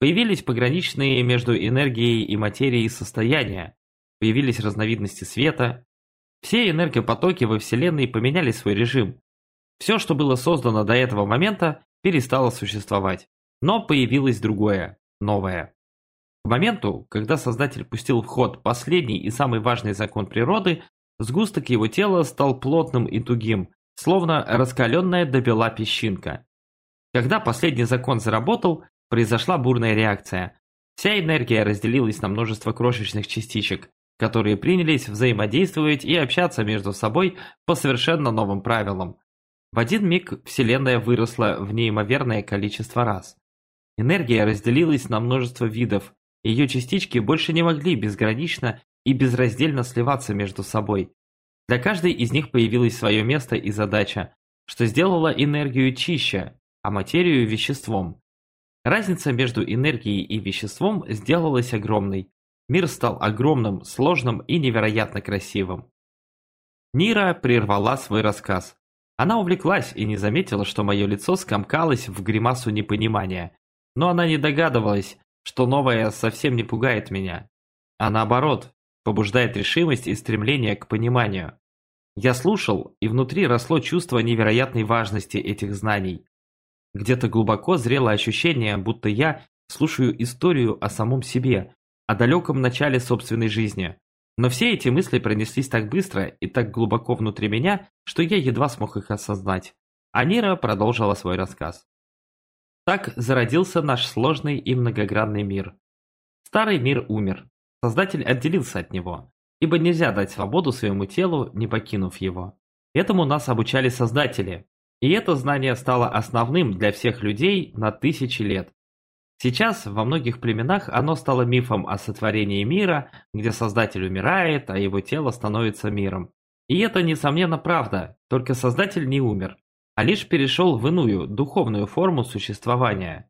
Появились пограничные между энергией и материей состояния, появились разновидности света. Все энергопотоки во Вселенной поменяли свой режим. Все, что было создано до этого момента, перестало существовать. Но появилось другое, новое. К моменту, когда Создатель пустил в ход последний и самый важный закон природы, сгусток его тела стал плотным и тугим, словно раскаленная до бела песчинка. Когда последний закон заработал, произошла бурная реакция. Вся энергия разделилась на множество крошечных частичек, которые принялись взаимодействовать и общаться между собой по совершенно новым правилам. В один миг Вселенная выросла в неимоверное количество раз. Энергия разделилась на множество видов, ее частички больше не могли безгранично и безраздельно сливаться между собой. Для каждой из них появилось свое место и задача, что сделало энергию чище, а материю веществом. Разница между энергией и веществом сделалась огромной. Мир стал огромным, сложным и невероятно красивым. Нира прервала свой рассказ. Она увлеклась и не заметила, что мое лицо скомкалось в гримасу непонимания. Но она не догадывалась, что новое совсем не пугает меня, а наоборот, побуждает решимость и стремление к пониманию. Я слушал, и внутри росло чувство невероятной важности этих знаний. Где-то глубоко зрело ощущение, будто я слушаю историю о самом себе, о далеком начале собственной жизни. Но все эти мысли пронеслись так быстро и так глубоко внутри меня, что я едва смог их осознать. Анира продолжила свой рассказ. Так зародился наш сложный и многогранный мир. Старый мир умер, Создатель отделился от него, ибо нельзя дать свободу своему телу, не покинув его. Этому нас обучали создатели, и это знание стало основным для всех людей на тысячи лет. Сейчас во многих племенах оно стало мифом о сотворении мира, где Создатель умирает, а его тело становится миром. И это, несомненно, правда, только Создатель не умер, а лишь перешел в иную, духовную форму существования.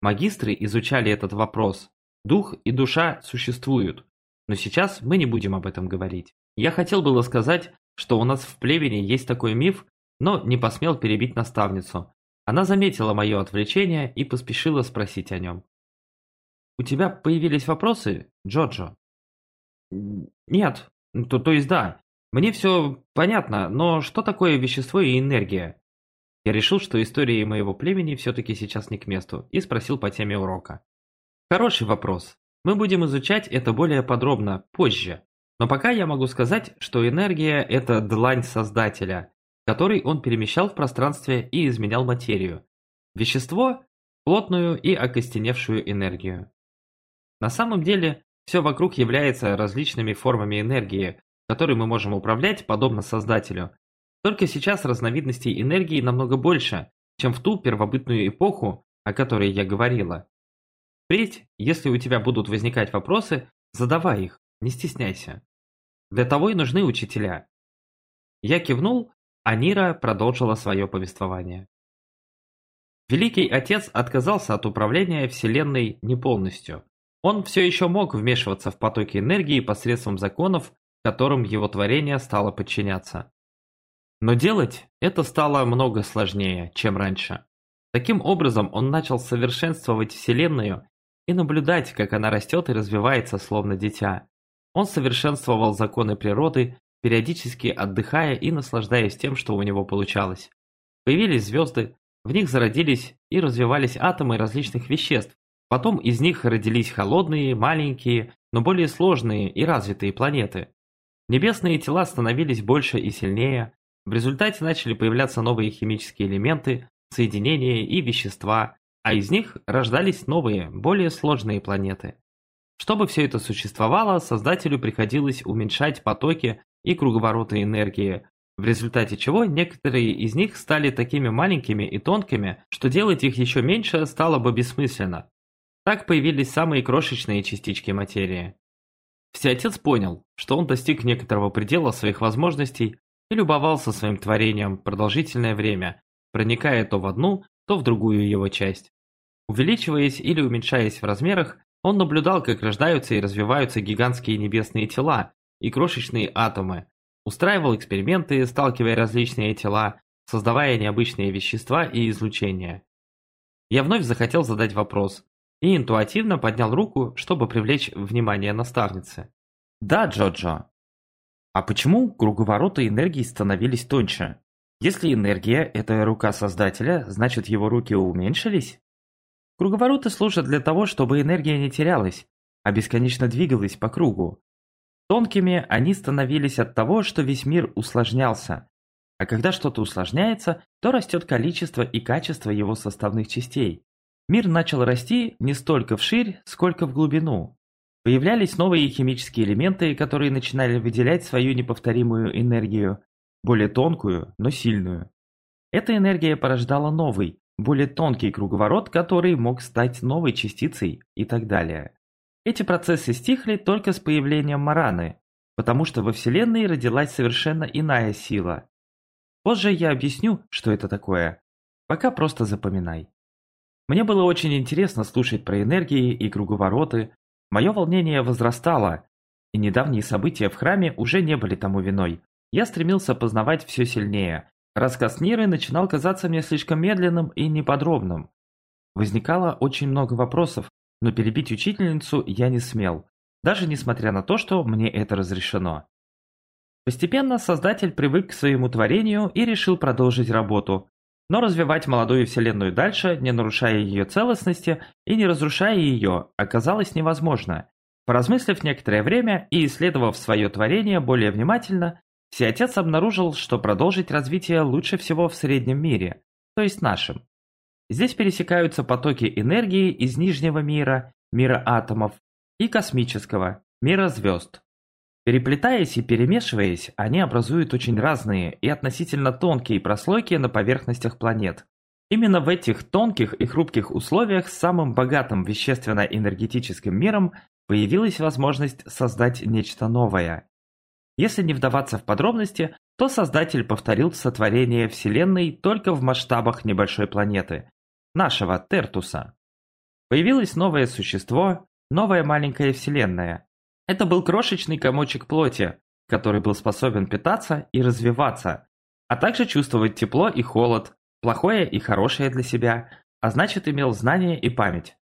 Магистры изучали этот вопрос, Дух и душа существуют, но сейчас мы не будем об этом говорить. Я хотел было сказать, что у нас в племени есть такой миф, но не посмел перебить наставницу. Она заметила мое отвлечение и поспешила спросить о нем. «У тебя появились вопросы, Джоджо?» «Нет, то, то есть да. Мне все понятно, но что такое вещество и энергия?» Я решил, что истории моего племени все-таки сейчас не к месту, и спросил по теме урока. Хороший вопрос. Мы будем изучать это более подробно позже. Но пока я могу сказать, что энергия – это длань Создателя, который он перемещал в пространстве и изменял материю. Вещество – плотную и окостеневшую энергию. На самом деле, все вокруг является различными формами энергии, которые мы можем управлять подобно Создателю. Только сейчас разновидностей энергии намного больше, чем в ту первобытную эпоху, о которой я говорила. Впредь, если у тебя будут возникать вопросы, задавай их, не стесняйся. Для того и нужны учителя. Я кивнул, а Нира продолжила свое повествование. Великий Отец отказался от управления Вселенной не полностью. Он все еще мог вмешиваться в потоки энергии посредством законов, которым его творение стало подчиняться. Но делать это стало много сложнее, чем раньше. Таким образом, он начал совершенствовать Вселенную и наблюдать, как она растет и развивается, словно дитя. Он совершенствовал законы природы, периодически отдыхая и наслаждаясь тем, что у него получалось. Появились звезды, в них зародились и развивались атомы различных веществ. Потом из них родились холодные, маленькие, но более сложные и развитые планеты. Небесные тела становились больше и сильнее, В результате начали появляться новые химические элементы, соединения и вещества, а из них рождались новые, более сложные планеты. Чтобы все это существовало, создателю приходилось уменьшать потоки и круговороты энергии, в результате чего некоторые из них стали такими маленькими и тонкими, что делать их еще меньше стало бы бессмысленно. Так появились самые крошечные частички материи. Всеотец понял, что он достиг некоторого предела своих возможностей и любовался своим творением продолжительное время, проникая то в одну, то в другую его часть. Увеличиваясь или уменьшаясь в размерах, он наблюдал, как рождаются и развиваются гигантские небесные тела и крошечные атомы, устраивал эксперименты, сталкивая различные тела, создавая необычные вещества и излучения. Я вновь захотел задать вопрос и интуитивно поднял руку, чтобы привлечь внимание наставницы. «Да, Джоджо, а почему круговороты энергии становились тоньше? Если энергия – это рука Создателя, значит его руки уменьшились? Круговороты служат для того, чтобы энергия не терялась, а бесконечно двигалась по кругу. Тонкими они становились от того, что весь мир усложнялся. А когда что-то усложняется, то растет количество и качество его составных частей. Мир начал расти не столько вширь, сколько в глубину. Появлялись новые химические элементы, которые начинали выделять свою неповторимую энергию, более тонкую, но сильную. Эта энергия порождала новый, более тонкий круговорот, который мог стать новой частицей и так далее. Эти процессы стихли только с появлением Мараны, потому что во Вселенной родилась совершенно иная сила. Позже я объясню, что это такое. Пока просто запоминай. Мне было очень интересно слушать про энергии и круговороты, Мое волнение возрастало, и недавние события в храме уже не были тому виной. Я стремился познавать все сильнее. Рассказ Ниры начинал казаться мне слишком медленным и неподробным. Возникало очень много вопросов, но перебить учительницу я не смел, даже несмотря на то, что мне это разрешено. Постепенно создатель привык к своему творению и решил продолжить работу, но развивать молодую вселенную дальше, не нарушая ее целостности и не разрушая ее, оказалось невозможно. Поразмыслив некоторое время и исследовав свое творение более внимательно, Всеотец обнаружил, что продолжить развитие лучше всего в среднем мире, то есть нашем. Здесь пересекаются потоки энергии из нижнего мира, мира атомов, и космического, мира звезд. Переплетаясь и перемешиваясь, они образуют очень разные и относительно тонкие прослойки на поверхностях планет. Именно в этих тонких и хрупких условиях с самым богатым вещественно-энергетическим миром появилась возможность создать нечто новое. Если не вдаваться в подробности, то Создатель повторил сотворение Вселенной только в масштабах небольшой планеты, нашего Тертуса. Появилось новое существо, новая маленькая Вселенная, это был крошечный комочек плоти, который был способен питаться и развиваться, а также чувствовать тепло и холод, плохое и хорошее для себя, а значит имел знания и память.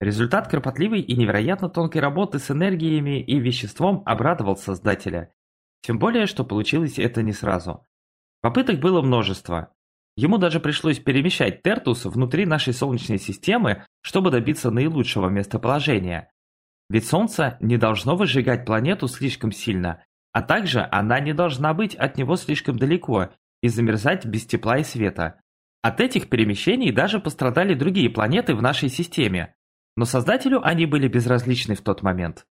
Результат кропотливой и невероятно тонкой работы с энергиями и веществом обрадовал создателя. Тем более, что получилось это не сразу. Попыток было множество. Ему даже пришлось перемещать Тертус внутри нашей Солнечной системы, чтобы добиться наилучшего местоположения. Ведь Солнце не должно выжигать планету слишком сильно, а также она не должна быть от него слишком далеко и замерзать без тепла и света. От этих перемещений даже пострадали другие планеты в нашей системе, но Создателю они были безразличны в тот момент.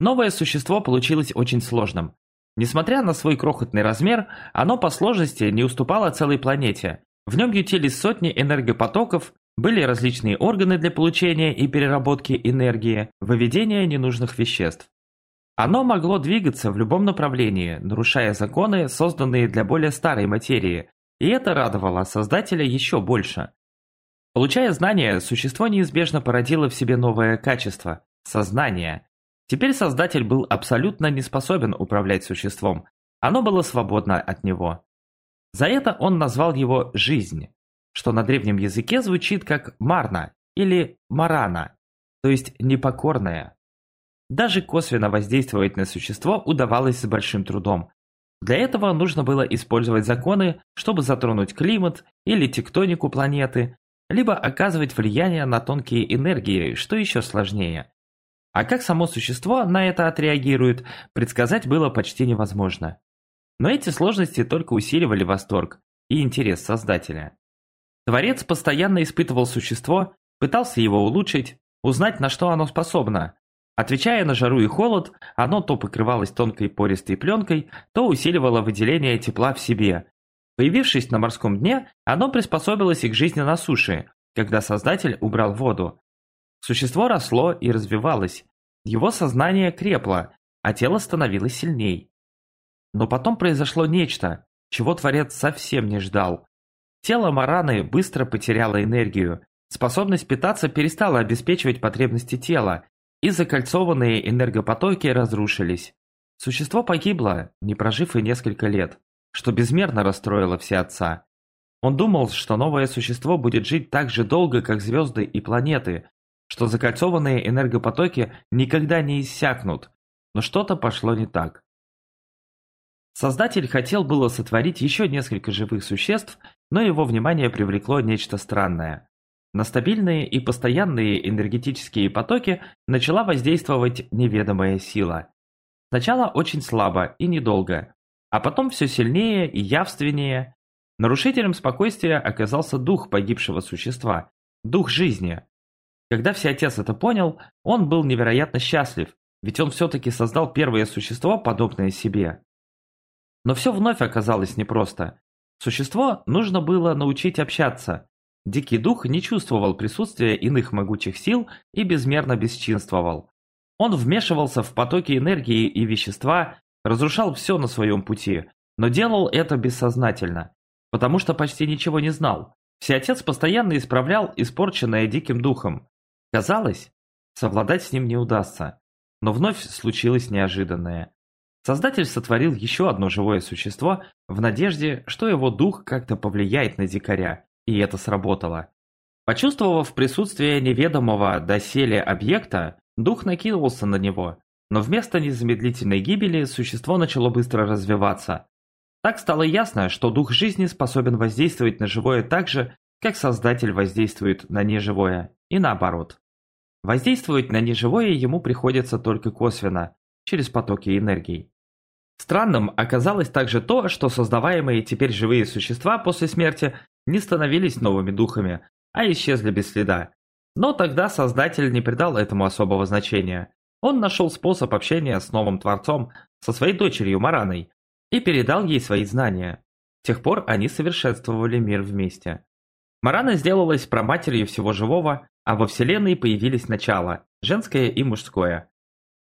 Новое существо получилось очень сложным. Несмотря на свой крохотный размер, оно по сложности не уступало целой планете. В нем ютились сотни энергопотоков, были различные органы для получения и переработки энергии, выведения ненужных веществ. Оно могло двигаться в любом направлении, нарушая законы, созданные для более старой материи, и это радовало создателя еще больше. Получая знания, существо неизбежно породило в себе новое качество – сознание. Теперь создатель был абсолютно не способен управлять существом, оно было свободно от него. За это он назвал его «жизнь» что на древнем языке звучит как «марна» или «марана», то есть «непокорная». Даже косвенно воздействовать на существо удавалось с большим трудом. Для этого нужно было использовать законы, чтобы затронуть климат или тектонику планеты, либо оказывать влияние на тонкие энергии, что еще сложнее. А как само существо на это отреагирует, предсказать было почти невозможно. Но эти сложности только усиливали восторг и интерес создателя. Творец постоянно испытывал существо, пытался его улучшить, узнать, на что оно способно. Отвечая на жару и холод, оно то покрывалось тонкой пористой пленкой, то усиливало выделение тепла в себе. Появившись на морском дне, оно приспособилось и к жизни на суше, когда Создатель убрал воду. Существо росло и развивалось, его сознание крепло, а тело становилось сильней. Но потом произошло нечто, чего Творец совсем не ждал. Тело Мараны быстро потеряло энергию, способность питаться перестала обеспечивать потребности тела, и закольцованные энергопотоки разрушились. Существо погибло, не прожив и несколько лет, что безмерно расстроило все отца. Он думал, что новое существо будет жить так же долго, как звезды и планеты, что закольцованные энергопотоки никогда не иссякнут, но что-то пошло не так. Создатель хотел было сотворить еще несколько живых существ, но его внимание привлекло нечто странное. На стабильные и постоянные энергетические потоки начала воздействовать неведомая сила. Сначала очень слабо и недолго, а потом все сильнее и явственнее. Нарушителем спокойствия оказался дух погибшего существа, дух жизни. Когда Всеотец это понял, он был невероятно счастлив, ведь он все-таки создал первое существо, подобное себе. Но все вновь оказалось непросто. Существо нужно было научить общаться. Дикий дух не чувствовал присутствия иных могучих сил и безмерно бесчинствовал. Он вмешивался в потоки энергии и вещества, разрушал все на своем пути, но делал это бессознательно, потому что почти ничего не знал. Всеотец постоянно исправлял испорченное диким духом. Казалось, совладать с ним не удастся. Но вновь случилось неожиданное. Создатель сотворил еще одно живое существо в надежде, что его дух как-то повлияет на дикаря, и это сработало. Почувствовав присутствие неведомого доселе объекта, дух накинулся на него, но вместо незамедлительной гибели существо начало быстро развиваться. Так стало ясно, что дух жизни способен воздействовать на живое так же, как Создатель воздействует на неживое, и наоборот. Воздействовать на неживое ему приходится только косвенно, через потоки энергии. Странным оказалось также то, что создаваемые теперь живые существа после смерти не становились новыми духами, а исчезли без следа. Но тогда Создатель не придал этому особого значения. Он нашел способ общения с новым Творцом, со своей дочерью Мараной, и передал ей свои знания. С тех пор они совершенствовали мир вместе. Марана сделалась проматерью всего живого, а во Вселенной появились начала – женское и мужское.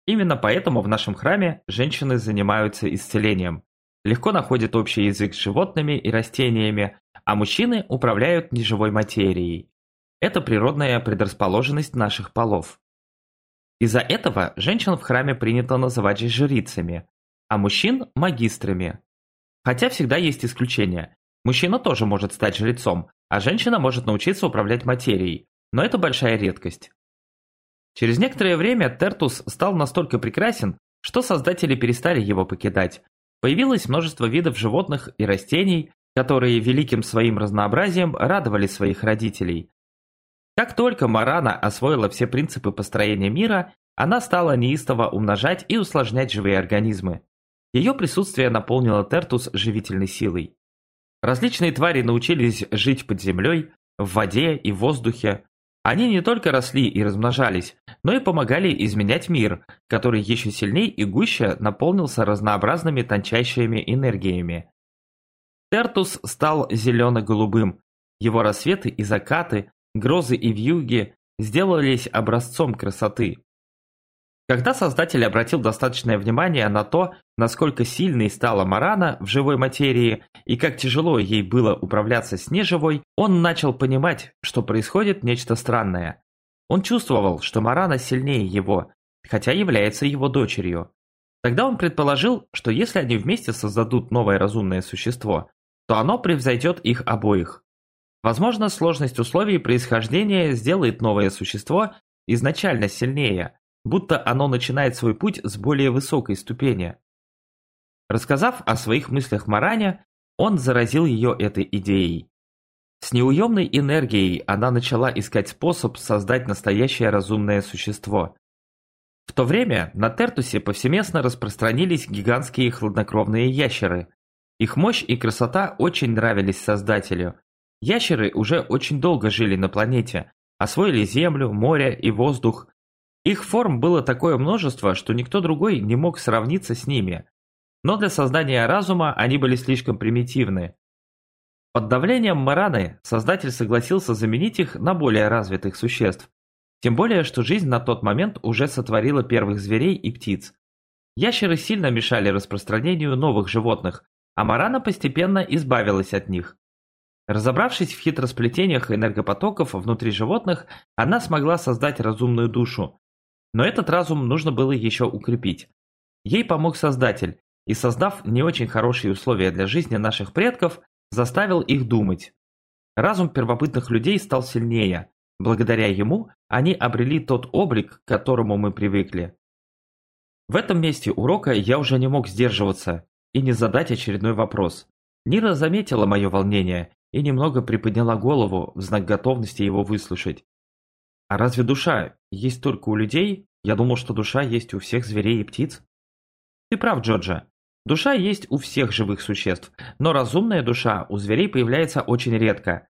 Именно поэтому в нашем храме женщины занимаются исцелением, легко находят общий язык с животными и растениями, а мужчины управляют неживой материей. Это природная предрасположенность наших полов. Из-за этого женщин в храме принято называть жрицами, а мужчин – магистрами. Хотя всегда есть исключения. Мужчина тоже может стать жрецом, а женщина может научиться управлять материей, но это большая редкость. Через некоторое время Тертус стал настолько прекрасен, что создатели перестали его покидать. Появилось множество видов животных и растений, которые великим своим разнообразием радовали своих родителей. Как только Марана освоила все принципы построения мира, она стала неистово умножать и усложнять живые организмы. Ее присутствие наполнило Тертус живительной силой. Различные твари научились жить под землей, в воде и в воздухе, они не только росли и размножались, но и помогали изменять мир, который еще сильнее и гуще наполнился разнообразными тончайшими энергиями. Тертус стал зелено-голубым. Его рассветы и закаты, грозы и вьюги сделались образцом красоты. Когда создатель обратил достаточное внимание на то, насколько сильной стала Марана в живой материи и как тяжело ей было управляться с неживой, он начал понимать, что происходит нечто странное. Он чувствовал, что Марана сильнее его, хотя является его дочерью. Тогда он предположил, что если они вместе создадут новое разумное существо, то оно превзойдет их обоих. Возможно, сложность условий происхождения сделает новое существо изначально сильнее – будто оно начинает свой путь с более высокой ступени. Рассказав о своих мыслях Маране, он заразил ее этой идеей. С неуемной энергией она начала искать способ создать настоящее разумное существо. В то время на Тертусе повсеместно распространились гигантские хладнокровные ящеры, Их мощь и красота очень нравились Создателю. Ящеры уже очень долго жили на планете, освоили землю, море и воздух. Их форм было такое множество, что никто другой не мог сравниться с ними. Но для создания разума они были слишком примитивны. Под давлением Мараны Создатель согласился заменить их на более развитых существ. Тем более, что жизнь на тот момент уже сотворила первых зверей и птиц. Ящеры сильно мешали распространению новых животных, а Марана постепенно избавилась от них. Разобравшись в хитросплетениях энергопотоков внутри животных, она смогла создать разумную душу. Но этот разум нужно было еще укрепить. Ей помог Создатель, и создав не очень хорошие условия для жизни наших предков, заставил их думать. Разум первобытных людей стал сильнее. Благодаря ему они обрели тот облик, к которому мы привыкли. В этом месте урока я уже не мог сдерживаться и не задать очередной вопрос. Нира заметила мое волнение и немного приподняла голову в знак готовности его выслушать. «А разве душа есть только у людей? Я думал, что душа есть у всех зверей и птиц». «Ты прав, Джорджа. Душа есть у всех живых существ, но разумная душа у зверей появляется очень редко.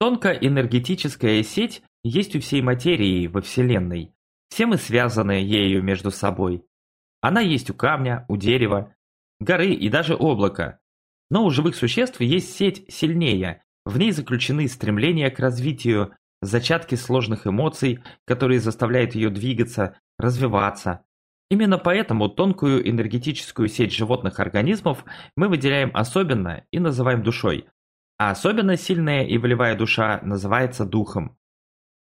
Тонкоэнергетическая сеть есть у всей материи во Вселенной. Все мы связаны ею между собой. Она есть у камня, у дерева, горы и даже облака. Но у живых существ есть сеть сильнее, в ней заключены стремления к развитию, зачатки сложных эмоций, которые заставляют ее двигаться, развиваться. Именно поэтому тонкую энергетическую сеть животных организмов мы выделяем особенно и называем душой, а особенно сильная и волевая душа называется духом.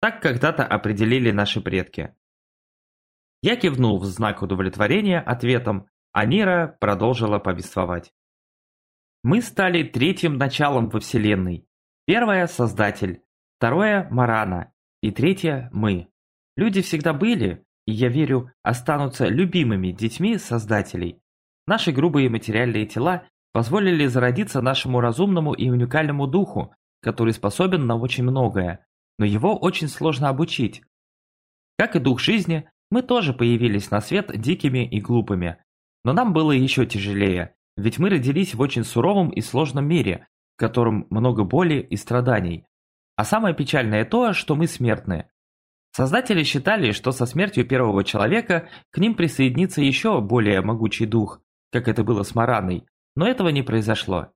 Так когда-то определили наши предки. Я кивнул в знак удовлетворения ответом, а Нира продолжила повествовать. Мы стали третьим началом во Вселенной. Первое – Создатель, второе – Марана и третье – мы. Люди всегда были, и я верю, останутся любимыми детьми Создателей. Наши грубые материальные тела позволили зародиться нашему разумному и уникальному духу, который способен на очень многое, но его очень сложно обучить. Как и дух жизни, мы тоже появились на свет дикими и глупыми, но нам было еще тяжелее, ведь мы родились в очень суровом и сложном мире, в котором много боли и страданий. А самое печальное то, что мы смертны. Создатели считали, что со смертью первого человека к ним присоединится еще более могучий дух, как это было с Мараной, но этого не произошло.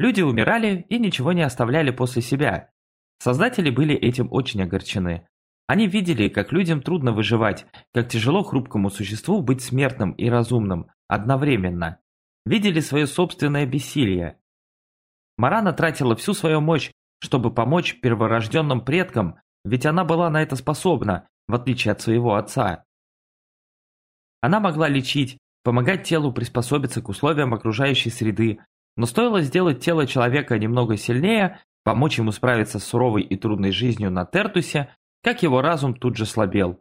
Люди умирали и ничего не оставляли после себя. Создатели были этим очень огорчены. Они видели, как людям трудно выживать, как тяжело хрупкому существу быть смертным и разумным, одновременно. Видели свое собственное бессилие. Марана тратила всю свою мощь, чтобы помочь перворожденным предкам, ведь она была на это способна, в отличие от своего отца. Она могла лечить, помогать телу приспособиться к условиям окружающей среды, но стоило сделать тело человека немного сильнее, помочь ему справиться с суровой и трудной жизнью на Тертусе, как его разум тут же слабел.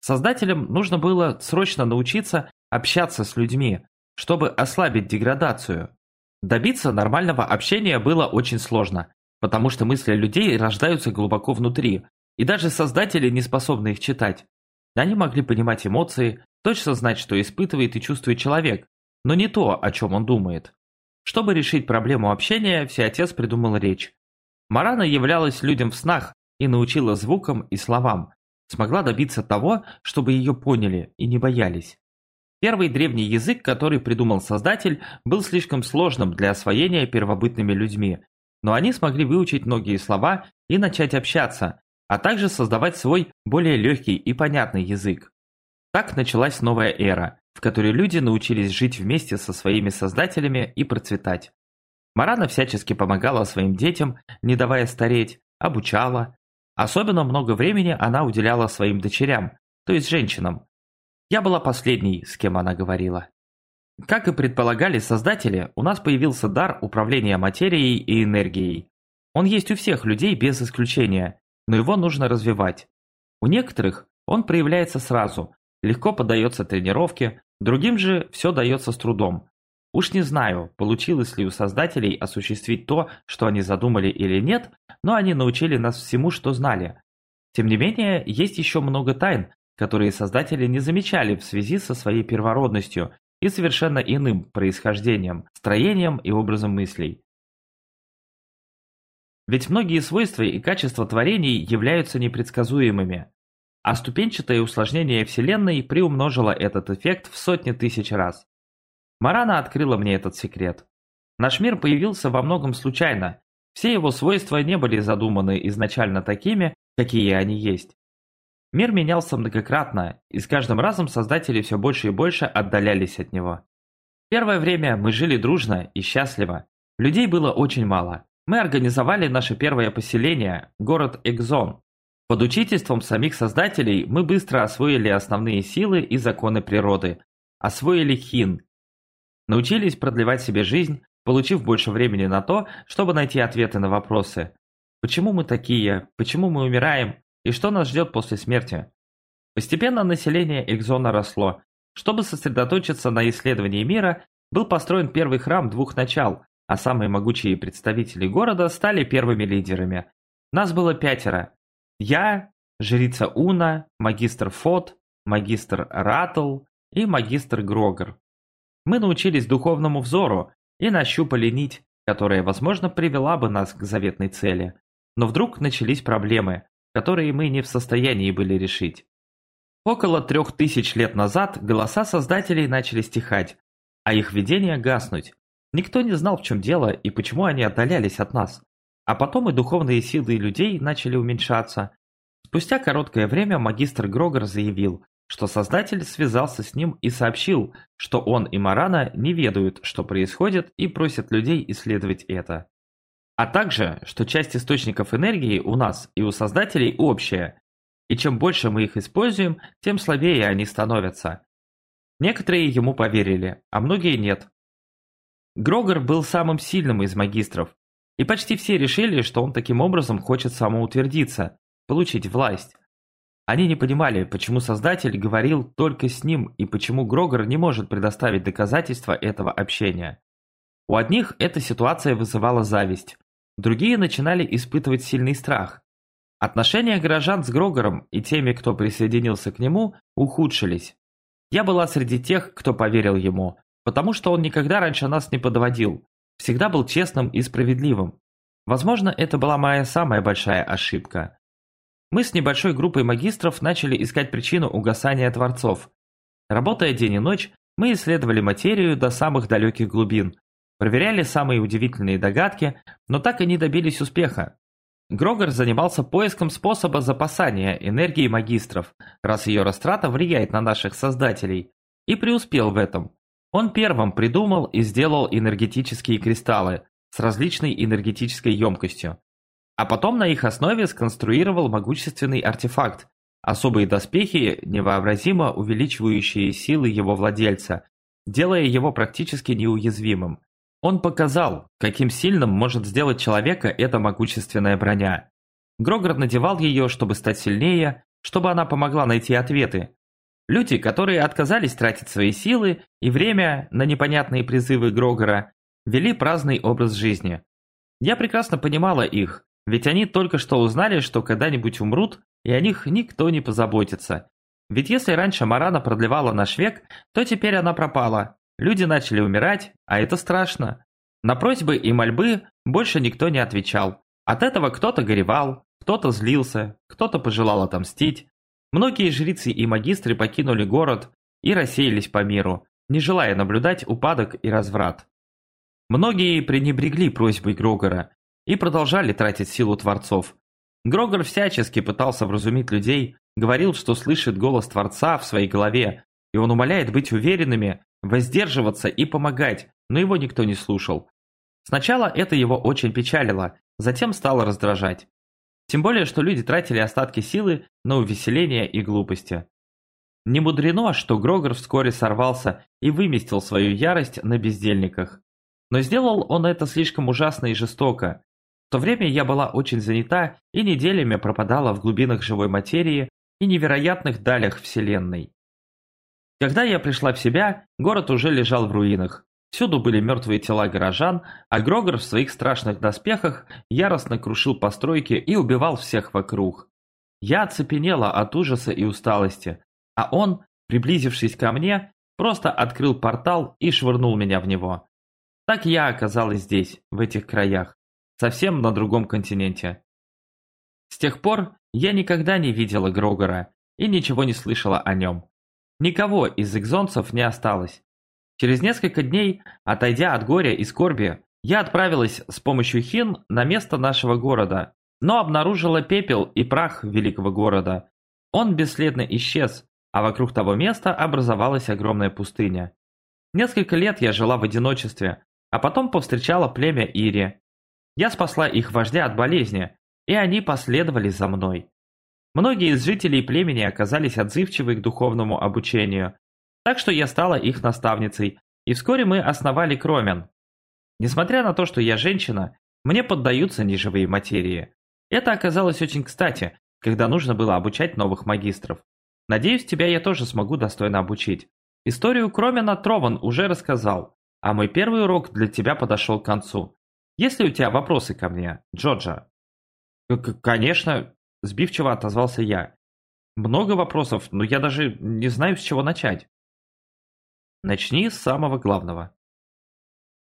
Создателям нужно было срочно научиться общаться с людьми, чтобы ослабить деградацию. Добиться нормального общения было очень сложно, потому что мысли людей рождаются глубоко внутри, и даже создатели не способны их читать. Они могли понимать эмоции, точно знать, что испытывает и чувствует человек, но не то, о чем он думает. Чтобы решить проблему общения, Всеотец придумал речь. Марана являлась людям в снах и научила звукам и словам, смогла добиться того, чтобы ее поняли и не боялись. Первый древний язык, который придумал Создатель, был слишком сложным для освоения первобытными людьми, но они смогли выучить многие слова и начать общаться, а также создавать свой более легкий и понятный язык. Так началась новая эра, в которой люди научились жить вместе со своими создателями и процветать. Марана всячески помогала своим детям, не давая стареть, обучала. Особенно много времени она уделяла своим дочерям, то есть женщинам, я была последней, с кем она говорила. Как и предполагали создатели, у нас появился дар управления материей и энергией. Он есть у всех людей без исключения, но его нужно развивать. У некоторых он проявляется сразу, легко поддается тренировке, другим же все дается с трудом. Уж не знаю, получилось ли у создателей осуществить то, что они задумали или нет, но они научили нас всему, что знали. Тем не менее, есть еще много тайн, которые создатели не замечали в связи со своей первородностью и совершенно иным происхождением, строением и образом мыслей. Ведь многие свойства и качества творений являются непредсказуемыми, а ступенчатое усложнение Вселенной приумножило этот эффект в сотни тысяч раз. Марана открыла мне этот секрет. Наш мир появился во многом случайно, все его свойства не были задуманы изначально такими, какие они есть. Мир менялся многократно, и с каждым разом создатели все больше и больше отдалялись от него. Первое время мы жили дружно и счастливо. Людей было очень мало. Мы организовали наше первое поселение, город Экзон. Под учительством самих создателей мы быстро освоили основные силы и законы природы. Освоили хин. Научились продлевать себе жизнь, получив больше времени на то, чтобы найти ответы на вопросы. Почему мы такие? Почему мы умираем? И что нас ждет после смерти? Постепенно население Экзона росло. Чтобы сосредоточиться на исследовании мира, был построен первый храм двух начал, а самые могучие представители города стали первыми лидерами. Нас было пятеро. Я, жрица Уна, магистр Фот, магистр Ратл и магистр Грогер. Мы научились духовному взору и нащупали нить, которая, возможно, привела бы нас к заветной цели. Но вдруг начались проблемы, которые мы не в состоянии были решить. Около трех тысяч лет назад голоса создателей начали стихать, а их видения гаснуть. Никто не знал, в чем дело и почему они отдалялись от нас. А потом и духовные силы людей начали уменьшаться. Спустя короткое время магистр Грогор заявил, что создатель связался с ним и сообщил, что он и Марана не ведают, что происходит, и просят людей исследовать это. А также, что часть источников энергии у нас и у создателей общая, и чем больше мы их используем, тем слабее они становятся. Некоторые ему поверили, а многие нет. Грогор был самым сильным из магистров, и почти все решили, что он таким образом хочет самоутвердиться, получить власть. Они не понимали, почему Создатель говорил только с ним и почему Грогор не может предоставить доказательства этого общения. У одних эта ситуация вызывала зависть, Другие начинали испытывать сильный страх. Отношения горожан с Грогором и теми, кто присоединился к нему, ухудшились. Я была среди тех, кто поверил ему, потому что он никогда раньше нас не подводил, всегда был честным и справедливым. Возможно, это была моя самая большая ошибка. Мы с небольшой группой магистров начали искать причину угасания творцов. Работая день и ночь, мы исследовали материю до самых далеких глубин, проверяли самые удивительные догадки, но так и не добились успеха. Грогор занимался поиском способа запасания энергии магистров, раз ее растрата влияет на наших создателей, и преуспел в этом. Он первым придумал и сделал энергетические кристаллы с различной энергетической емкостью, а потом на их основе сконструировал могущественный артефакт, особые доспехи, невообразимо увеличивающие силы его владельца, делая его практически неуязвимым. Он показал, каким сильным может сделать человека эта могущественная броня. Грогор надевал ее, чтобы стать сильнее, чтобы она помогла найти ответы. Люди, которые отказались тратить свои силы и время на непонятные призывы Грогора, вели праздный образ жизни. Я прекрасно понимала их, ведь они только что узнали, что когда-нибудь умрут, и о них никто не позаботится. Ведь если раньше Марана продлевала наш век, то теперь она пропала, Люди начали умирать, а это страшно. На просьбы и мольбы больше никто не отвечал. От этого кто-то горевал, кто-то злился, кто-то пожелал отомстить. Многие жрицы и магистры покинули город и рассеялись по миру, не желая наблюдать упадок и разврат. Многие пренебрегли просьбой Грогора и продолжали тратить силу Творцов. Грогор всячески пытался вразумить людей, говорил, что слышит голос Творца в своей голове, и он умоляет быть уверенными, воздерживаться и помогать, но его никто не слушал. Сначала это его очень печалило, затем стало раздражать. Тем более, что люди тратили остатки силы на увеселение и глупости. Не мудрено, что Грогор вскоре сорвался и выместил свою ярость на бездельниках. Но сделал он это слишком ужасно и жестоко. В то время я была очень занята и неделями пропадала в глубинах живой материи и невероятных далях Вселенной. Когда я пришла в себя, город уже лежал в руинах. Всюду были мертвые тела горожан, а Грогор в своих страшных доспехах яростно крушил постройки и убивал всех вокруг. Я оцепенела от ужаса и усталости, а он, приблизившись ко мне, просто открыл портал и швырнул меня в него. Так я оказалась здесь, в этих краях, совсем на другом континенте. С тех пор я никогда не видела Грогора и ничего не слышала о нем. Никого из экзонцев не осталось. Через несколько дней, отойдя от горя и скорби, я отправилась с помощью хин на место нашего города, но обнаружила пепел и прах великого города. Он бесследно исчез, а вокруг того места образовалась огромная пустыня. Несколько лет я жила в одиночестве, а потом повстречала племя Ири. Я спасла их вождя от болезни, и они последовали за мной. Многие из жителей племени оказались отзывчивы к духовному обучению, так что я стала их наставницей, и вскоре мы основали Кромен. Несмотря на то, что я женщина, мне поддаются неживые материи. Это оказалось очень кстати, когда нужно было обучать новых магистров. Надеюсь, тебя я тоже смогу достойно обучить. Историю Кромена Трован уже рассказал, а мой первый урок для тебя подошел к концу. Есть ли у тебя вопросы ко мне, Джорджа? Конечно, сбивчиво отозвался я. Много вопросов, но я даже не знаю, с чего начать. Начни с самого главного.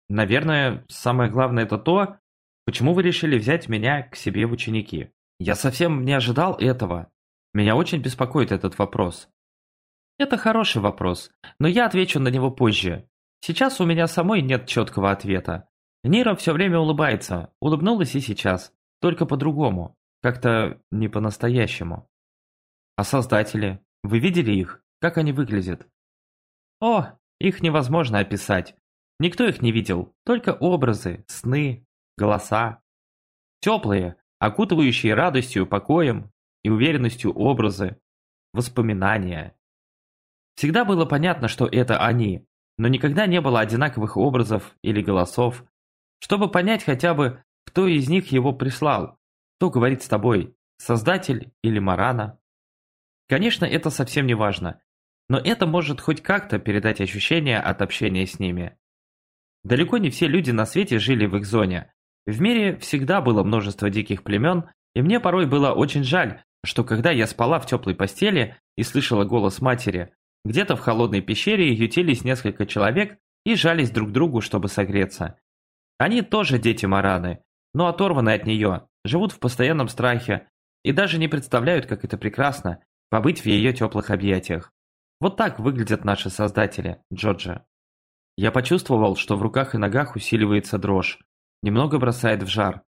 Наверное, самое главное это то, почему вы решили взять меня к себе в ученики. Я совсем не ожидал этого. Меня очень беспокоит этот вопрос. Это хороший вопрос, но я отвечу на него позже. Сейчас у меня самой нет четкого ответа. Нира все время улыбается, улыбнулась и сейчас, только по-другому, как-то не по-настоящему. А создатели? Вы видели их? Как они выглядят? О, их невозможно описать. Никто их не видел, только образы, сны, голоса. Теплые, окутывающие радостью, покоем и уверенностью образы, воспоминания. Всегда было понятно, что это они, но никогда не было одинаковых образов или голосов. Чтобы понять хотя бы, кто из них его прислал, кто говорит с тобой, создатель или Марана. Конечно, это совсем не важно, но это может хоть как-то передать ощущение от общения с ними. Далеко не все люди на свете жили в их зоне. В мире всегда было множество диких племен, и мне порой было очень жаль, что когда я спала в теплой постели и слышала голос матери, где-то в холодной пещере ютились несколько человек и жались друг к другу, чтобы согреться. Они тоже дети Мараны, но оторваны от нее, живут в постоянном страхе и даже не представляют, как это прекрасно – побыть в ее теплых объятиях. Вот так выглядят наши создатели, Джорджа. Я почувствовал, что в руках и ногах усиливается дрожь, немного бросает в жар.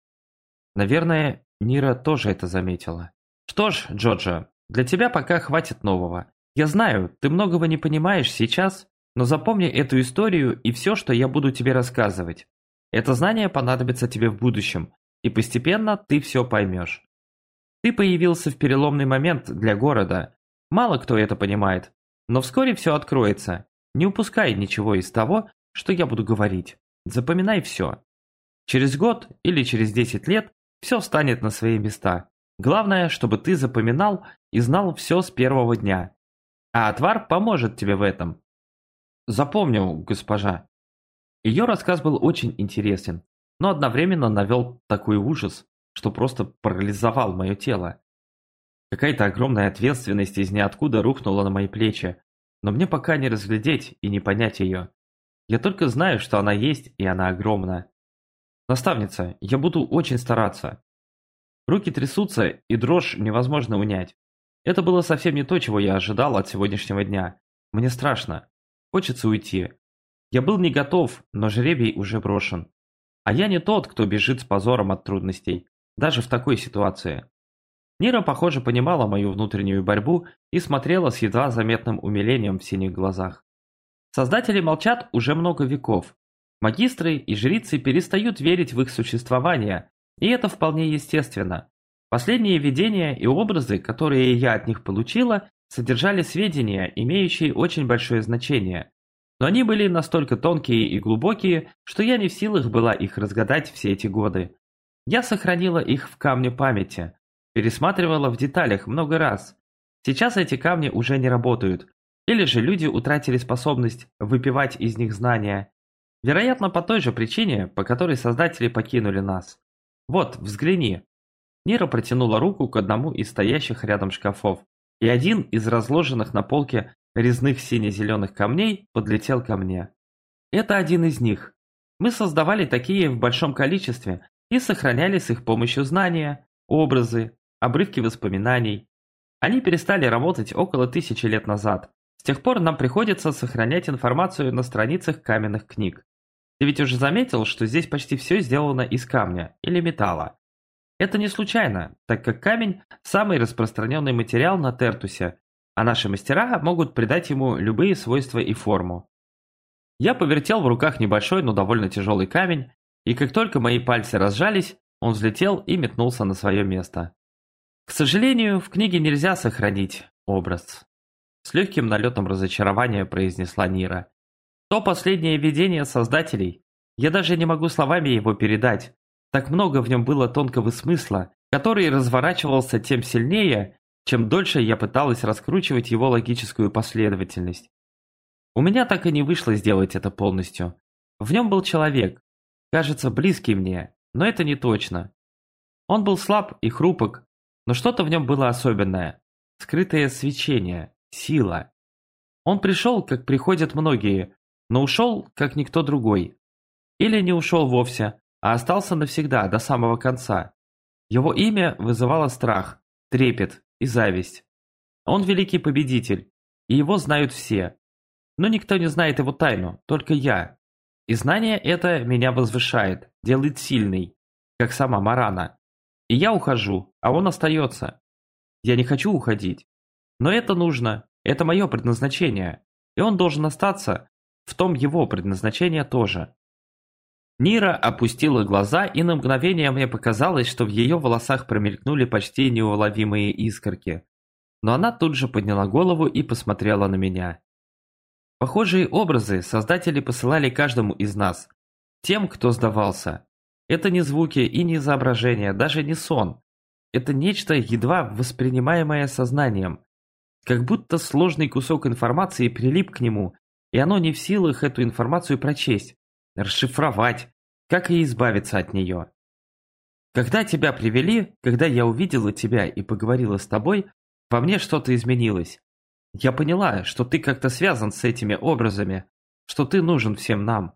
Наверное, Нира тоже это заметила. Что ж, Джорджа, для тебя пока хватит нового. Я знаю, ты многого не понимаешь сейчас, но запомни эту историю и все, что я буду тебе рассказывать. Это знание понадобится тебе в будущем, и постепенно ты все поймешь. Ты появился в переломный момент для города. Мало кто это понимает, но вскоре все откроется. Не упускай ничего из того, что я буду говорить. Запоминай все. Через год или через 10 лет все встанет на свои места. Главное, чтобы ты запоминал и знал все с первого дня. А отвар поможет тебе в этом. Запомнил, госпожа. Ее рассказ был очень интересен, но одновременно навел такой ужас, что просто парализовал мое тело. Какая-то огромная ответственность из ниоткуда рухнула на мои плечи, но мне пока не разглядеть и не понять ее. Я только знаю, что она есть, и она огромна. Наставница, я буду очень стараться. Руки трясутся, и дрожь невозможно унять. Это было совсем не то, чего я ожидал от сегодняшнего дня. Мне страшно. Хочется уйти. Я был не готов, но жребий уже брошен. А я не тот, кто бежит с позором от трудностей, даже в такой ситуации. Нира, похоже, понимала мою внутреннюю борьбу и смотрела с едва заметным умилением в синих глазах. Создатели молчат уже много веков. Магистры и жрицы перестают верить в их существование, и это вполне естественно. Последние видения и образы, которые я от них получила, содержали сведения, имеющие очень большое значение. Но они были настолько тонкие и глубокие, что я не в силах была их разгадать все эти годы. Я сохранила их в камне памяти, Пересматривала в деталях много раз. Сейчас эти камни уже не работают. Или же люди утратили способность выпивать из них знания. Вероятно, по той же причине, по которой создатели покинули нас. Вот, взгляни. Нира протянула руку к одному из стоящих рядом шкафов, и один из разложенных на полке резных сине-зеленых камней подлетел ко мне. Это один из них. Мы создавали такие в большом количестве и сохраняли с их помощью знания, образы, обрывки воспоминаний. Они перестали работать около тысячи лет назад. С тех пор нам приходится сохранять информацию на страницах каменных книг. Ты ведь уже заметил, что здесь почти все сделано из камня или металла. Это не случайно, так как камень – самый распространенный материал на Тертусе, а наши мастера могут придать ему любые свойства и форму. Я повертел в руках небольшой, но довольно тяжелый камень, и как только мои пальцы разжались, он взлетел и метнулся на свое место. К сожалению, в книге нельзя сохранить образ. С легким налетом разочарования произнесла Нира. То последнее видение создателей. Я даже не могу словами его передать. Так много в нем было тонкого смысла, который разворачивался тем сильнее, чем дольше я пыталась раскручивать его логическую последовательность. У меня так и не вышло сделать это полностью. В нем был человек, кажется, близкий мне, но это не точно. Он был слаб и хрупок, но что-то в нем было особенное. Скрытое свечение, сила. Он пришел, как приходят многие, но ушел, как никто другой. Или не ушел вовсе, а остался навсегда, до самого конца. Его имя вызывало страх, трепет и зависть. Он великий победитель, и его знают все. Но никто не знает его тайну, только я. И знание это меня возвышает, делает сильный, как сама Марана. И я ухожу, а он остается. Я не хочу уходить. Но это нужно, это мое предназначение. И он должен остаться, в том его предназначение тоже. Нира опустила глаза, и на мгновение мне показалось, что в ее волосах промелькнули почти неуловимые искорки. Но она тут же подняла голову и посмотрела на меня. Похожие образы создатели посылали каждому из нас, тем, кто сдавался. Это не звуки и не изображения, даже не сон. Это нечто едва воспринимаемое сознанием. Как будто сложный кусок информации прилип к нему, и оно не в силах эту информацию прочесть расшифровать, как и избавиться от нее. Когда тебя привели, когда я увидела тебя и поговорила с тобой, во мне что-то изменилось. Я поняла, что ты как-то связан с этими образами, что ты нужен всем нам.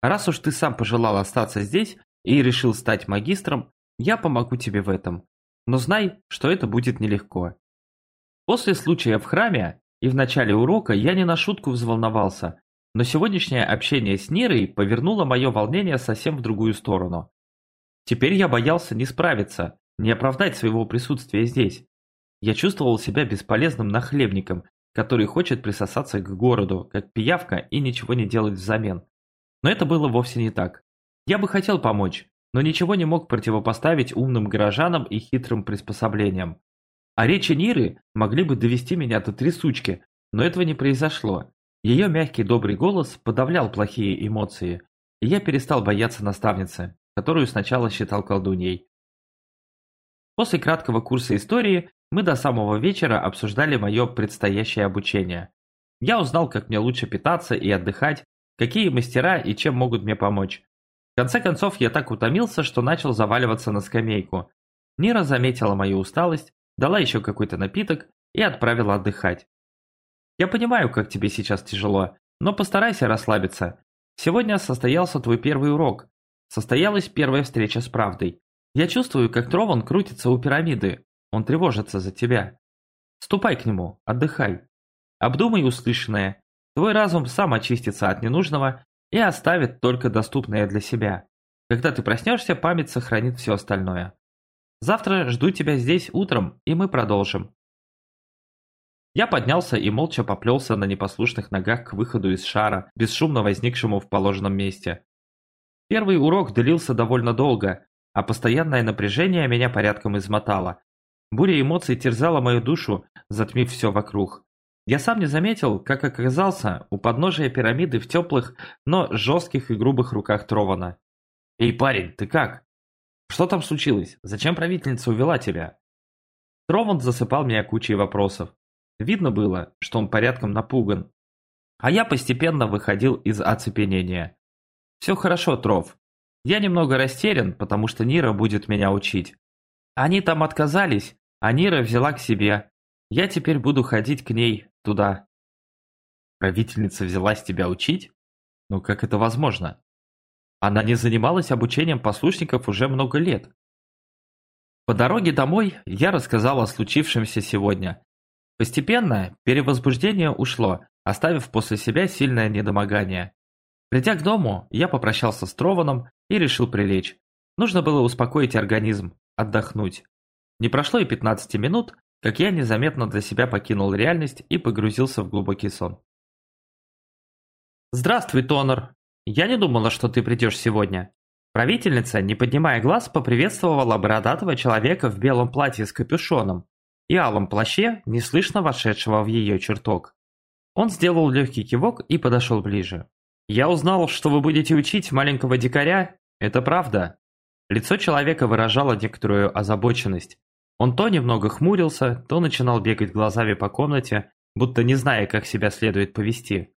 раз уж ты сам пожелал остаться здесь и решил стать магистром, я помогу тебе в этом. Но знай, что это будет нелегко. После случая в храме и в начале урока я не на шутку взволновался, но сегодняшнее общение с Нирой повернуло мое волнение совсем в другую сторону. Теперь я боялся не справиться, не оправдать своего присутствия здесь. Я чувствовал себя бесполезным нахлебником, который хочет присосаться к городу, как пиявка, и ничего не делать взамен. Но это было вовсе не так. Я бы хотел помочь, но ничего не мог противопоставить умным горожанам и хитрым приспособлениям. А речи Ниры могли бы довести меня до трясучки, но этого не произошло. Ее мягкий добрый голос подавлял плохие эмоции, и я перестал бояться наставницы, которую сначала считал колдуньей. После краткого курса истории мы до самого вечера обсуждали мое предстоящее обучение. Я узнал, как мне лучше питаться и отдыхать, какие мастера и чем могут мне помочь. В конце концов, я так утомился, что начал заваливаться на скамейку. Нира заметила мою усталость, дала еще какой-то напиток и отправила отдыхать. Я понимаю, как тебе сейчас тяжело, но постарайся расслабиться. Сегодня состоялся твой первый урок. Состоялась первая встреча с правдой. Я чувствую, как Трован крутится у пирамиды. Он тревожится за тебя. Ступай к нему, отдыхай. Обдумай услышанное. Твой разум сам очистится от ненужного и оставит только доступное для себя. Когда ты проснешься, память сохранит все остальное. Завтра жду тебя здесь утром, и мы продолжим. Я поднялся и молча поплелся на непослушных ногах к выходу из шара, бесшумно возникшему в положенном месте. Первый урок длился довольно долго, а постоянное напряжение меня порядком измотало. Буря эмоций терзала мою душу, затмив все вокруг. Я сам не заметил, как оказался у подножия пирамиды в теплых, но жестких и грубых руках Трована. «Эй, парень, ты как? Что там случилось? Зачем правительница увела тебя?» Трован засыпал меня кучей вопросов. Видно было, что он порядком напуган. А я постепенно выходил из оцепенения. Все хорошо, Тров. Я немного растерян, потому что Нира будет меня учить. Они там отказались, а Нира взяла к себе. Я теперь буду ходить к ней туда. Правительница взялась тебя учить? Но как это возможно? Она не занималась обучением послушников уже много лет. По дороге домой я рассказал о случившемся сегодня. Постепенно перевозбуждение ушло, оставив после себя сильное недомогание. Придя к дому, я попрощался с Трованом и решил прилечь. Нужно было успокоить организм, отдохнуть. Не прошло и 15 минут, как я незаметно для себя покинул реальность и погрузился в глубокий сон. «Здравствуй, Тонор. Я не думала, что ты придешь сегодня». Правительница, не поднимая глаз, поприветствовала бородатого человека в белом платье с капюшоном и алом плаще, неслышно вошедшего в ее чертог. Он сделал легкий кивок и подошел ближе. «Я узнал, что вы будете учить маленького дикаря. Это правда?» Лицо человека выражало некоторую озабоченность. Он то немного хмурился, то начинал бегать глазами по комнате, будто не зная, как себя следует повести.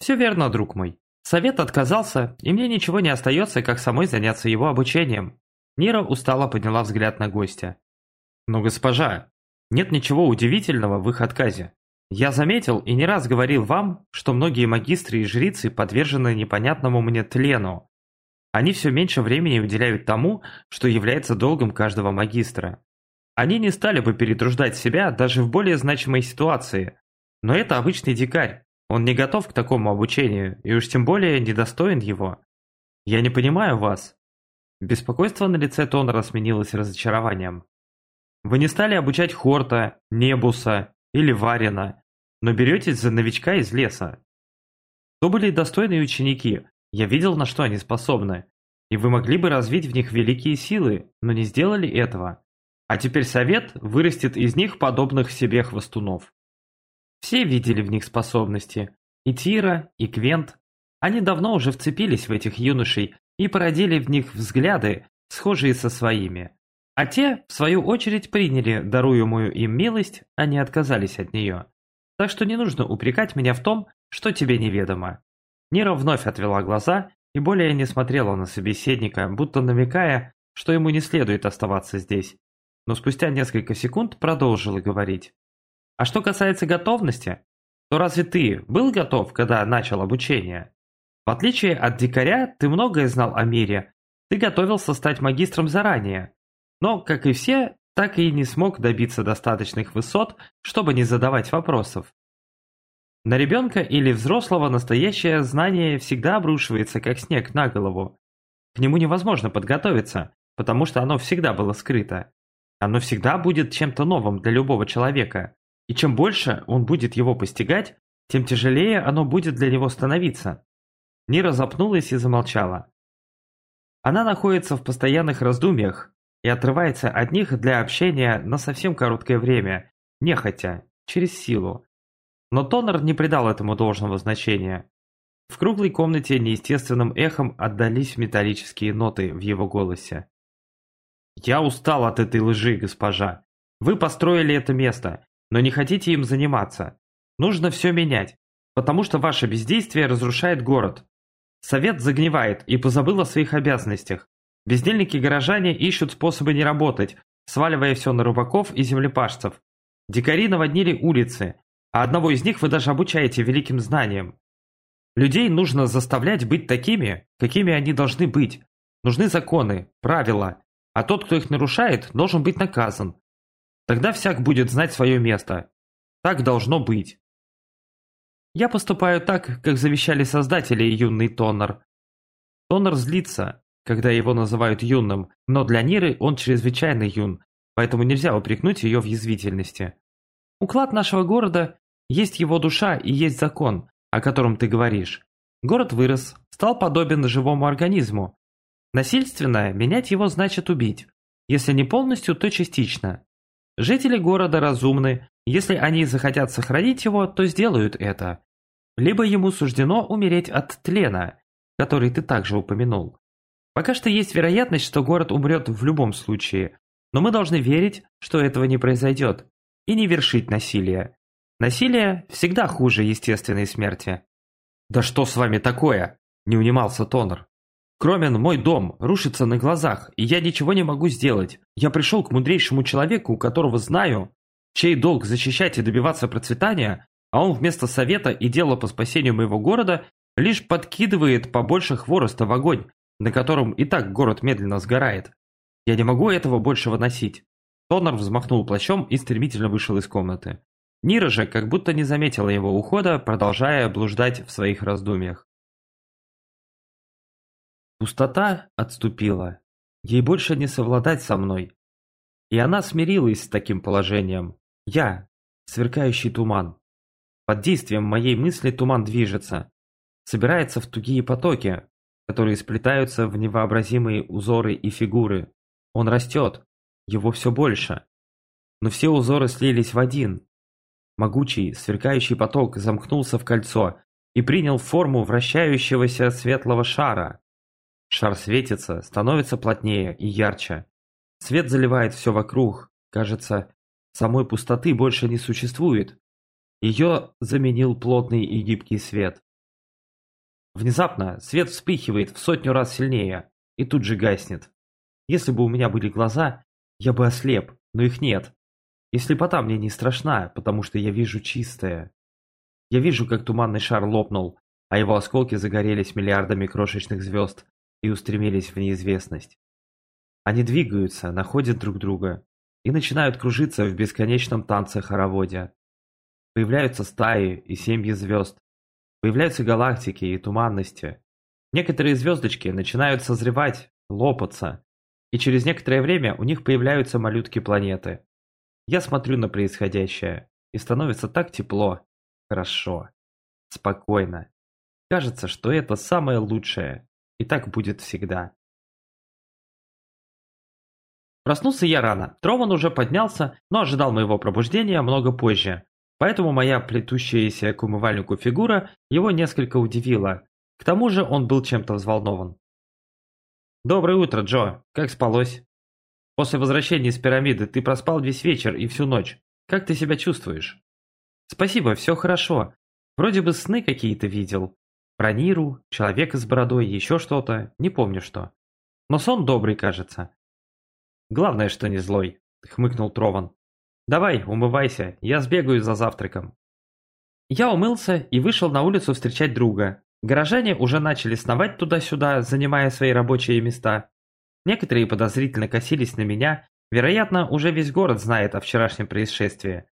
«Все верно, друг мой. Совет отказался, и мне ничего не остается, как самой заняться его обучением». Нира устало подняла взгляд на гостя. «Но, госпожа, нет ничего удивительного в их отказе. Я заметил и не раз говорил вам, что многие магистры и жрицы подвержены непонятному мне тлену. Они все меньше времени уделяют тому, что является долгом каждого магистра. Они не стали бы перетруждать себя даже в более значимой ситуации. Но это обычный дикарь. Он не готов к такому обучению, и уж тем более недостоин его. Я не понимаю вас. Беспокойство на лице Тонора сменилось разочарованием. Вы не стали обучать Хорта, Небуса или Варина, но беретесь за новичка из леса. То были достойные ученики, я видел, на что они способны, и вы могли бы развить в них великие силы, но не сделали этого. А теперь совет вырастет из них подобных себе хвостунов. Все видели в них способности. И Тира, и Квент. Они давно уже вцепились в этих юношей и породили в них взгляды, схожие со своими. А те, в свою очередь, приняли даруемую им милость, а не отказались от нее. Так что не нужно упрекать меня в том, что тебе неведомо. Нира вновь отвела глаза и более не смотрела на собеседника, будто намекая, что ему не следует оставаться здесь. Но спустя несколько секунд продолжила говорить. А что касается готовности, то разве ты был готов, когда начал обучение? В отличие от дикаря, ты многое знал о мире. Ты готовился стать магистром заранее, но, как и все, так и не смог добиться достаточных высот, чтобы не задавать вопросов. На ребенка или взрослого настоящее знание всегда обрушивается, как снег на голову. К нему невозможно подготовиться, потому что оно всегда было скрыто. Оно всегда будет чем-то новым для любого человека, и чем больше он будет его постигать, тем тяжелее оно будет для него становиться. Нира запнулась и замолчала. Она находится в постоянных раздумьях, и отрывается от них для общения на совсем короткое время, нехотя, через силу. Но Тонер не придал этому должного значения. В круглой комнате неестественным эхом отдались металлические ноты в его голосе. «Я устал от этой лжи, госпожа. Вы построили это место, но не хотите им заниматься. Нужно все менять, потому что ваше бездействие разрушает город. Совет загнивает и позабыл о своих обязанностях. Бездельники-горожане ищут способы не работать, сваливая все на рыбаков и землепашцев. Дикари наводнили улицы, а одного из них вы даже обучаете великим знаниям. Людей нужно заставлять быть такими, какими они должны быть. Нужны законы, правила, а тот, кто их нарушает, должен быть наказан. Тогда всяк будет знать свое место. Так должно быть. Я поступаю так, как завещали создатели юный Тоннер. Тоннер злится, когда его называют юным, но для Ниры он чрезвычайно юн, поэтому нельзя упрекнуть ее в язвительности. Уклад нашего города есть его душа и есть закон, о котором ты говоришь. Город вырос, стал подобен живому организму. Насильственно менять его значит убить. Если не полностью, то частично. Жители города разумны, если они захотят сохранить его, то сделают это. Либо ему суждено умереть от тлена, который ты также упомянул. Пока что есть вероятность, что город умрет в любом случае, но мы должны верить, что этого не произойдет, и не вершить насилие. Насилие всегда хуже естественной смерти. «Да что с вами такое?» – не унимался Тонер. «Кромен, мой дом рушится на глазах, и я ничего не могу сделать. Я пришел к мудрейшему человеку, которого знаю, чей долг защищать и добиваться процветания, а он вместо совета и дела по спасению моего города лишь подкидывает побольше хвороста в огонь, на котором и так город медленно сгорает. Я не могу этого больше выносить. Тонор взмахнул плащом и стремительно вышел из комнаты. Нира же как будто не заметила его ухода, продолжая блуждать в своих раздумьях. Пустота отступила. Ей больше не совладать со мной. И она смирилась с таким положением. Я, сверкающий туман. Под действием моей мысли туман движется, собирается в тугие потоки, которые сплетаются в невообразимые узоры и фигуры. Он растет, его все больше. Но все узоры слились в один. Могучий, сверкающий поток замкнулся в кольцо и принял форму вращающегося светлого шара. Шар светится, становится плотнее и ярче. Свет заливает все вокруг. Кажется, самой пустоты больше не существует. Ее заменил плотный и гибкий свет. Внезапно свет вспыхивает в сотню раз сильнее и тут же гаснет. Если бы у меня были глаза, я бы ослеп, но их нет. И слепота мне не страшна, потому что я вижу чистое. Я вижу, как туманный шар лопнул, а его осколки загорелись миллиардами крошечных звезд и устремились в неизвестность. Они двигаются, находят друг друга и начинают кружиться в бесконечном танце-хороводе. Появляются стаи и семьи звезд. Появляются галактики и туманности. Некоторые звездочки начинают созревать, лопаться, и через некоторое время у них появляются малютки-планеты. Я смотрю на происходящее, и становится так тепло, хорошо, спокойно. Кажется, что это самое лучшее, и так будет всегда. Проснулся я рано. Трован уже поднялся, но ожидал моего пробуждения много позже. Поэтому моя плетущаяся к умывальнику фигура его несколько удивила. К тому же он был чем-то взволнован. «Доброе утро, Джо. Как спалось?» «После возвращения из пирамиды ты проспал весь вечер и всю ночь. Как ты себя чувствуешь?» «Спасибо, все хорошо. Вроде бы сны какие-то видел. Про Ниру, человека с бородой, еще что-то, не помню что. Но сон добрый, кажется. «Главное, что не злой», — хмыкнул Трован. «Давай, умывайся, я сбегаю за завтраком». Я умылся и вышел на улицу встречать друга. Горожане уже начали сновать туда-сюда, занимая свои рабочие места. Некоторые подозрительно косились на меня, вероятно, уже весь город знает о вчерашнем происшествии.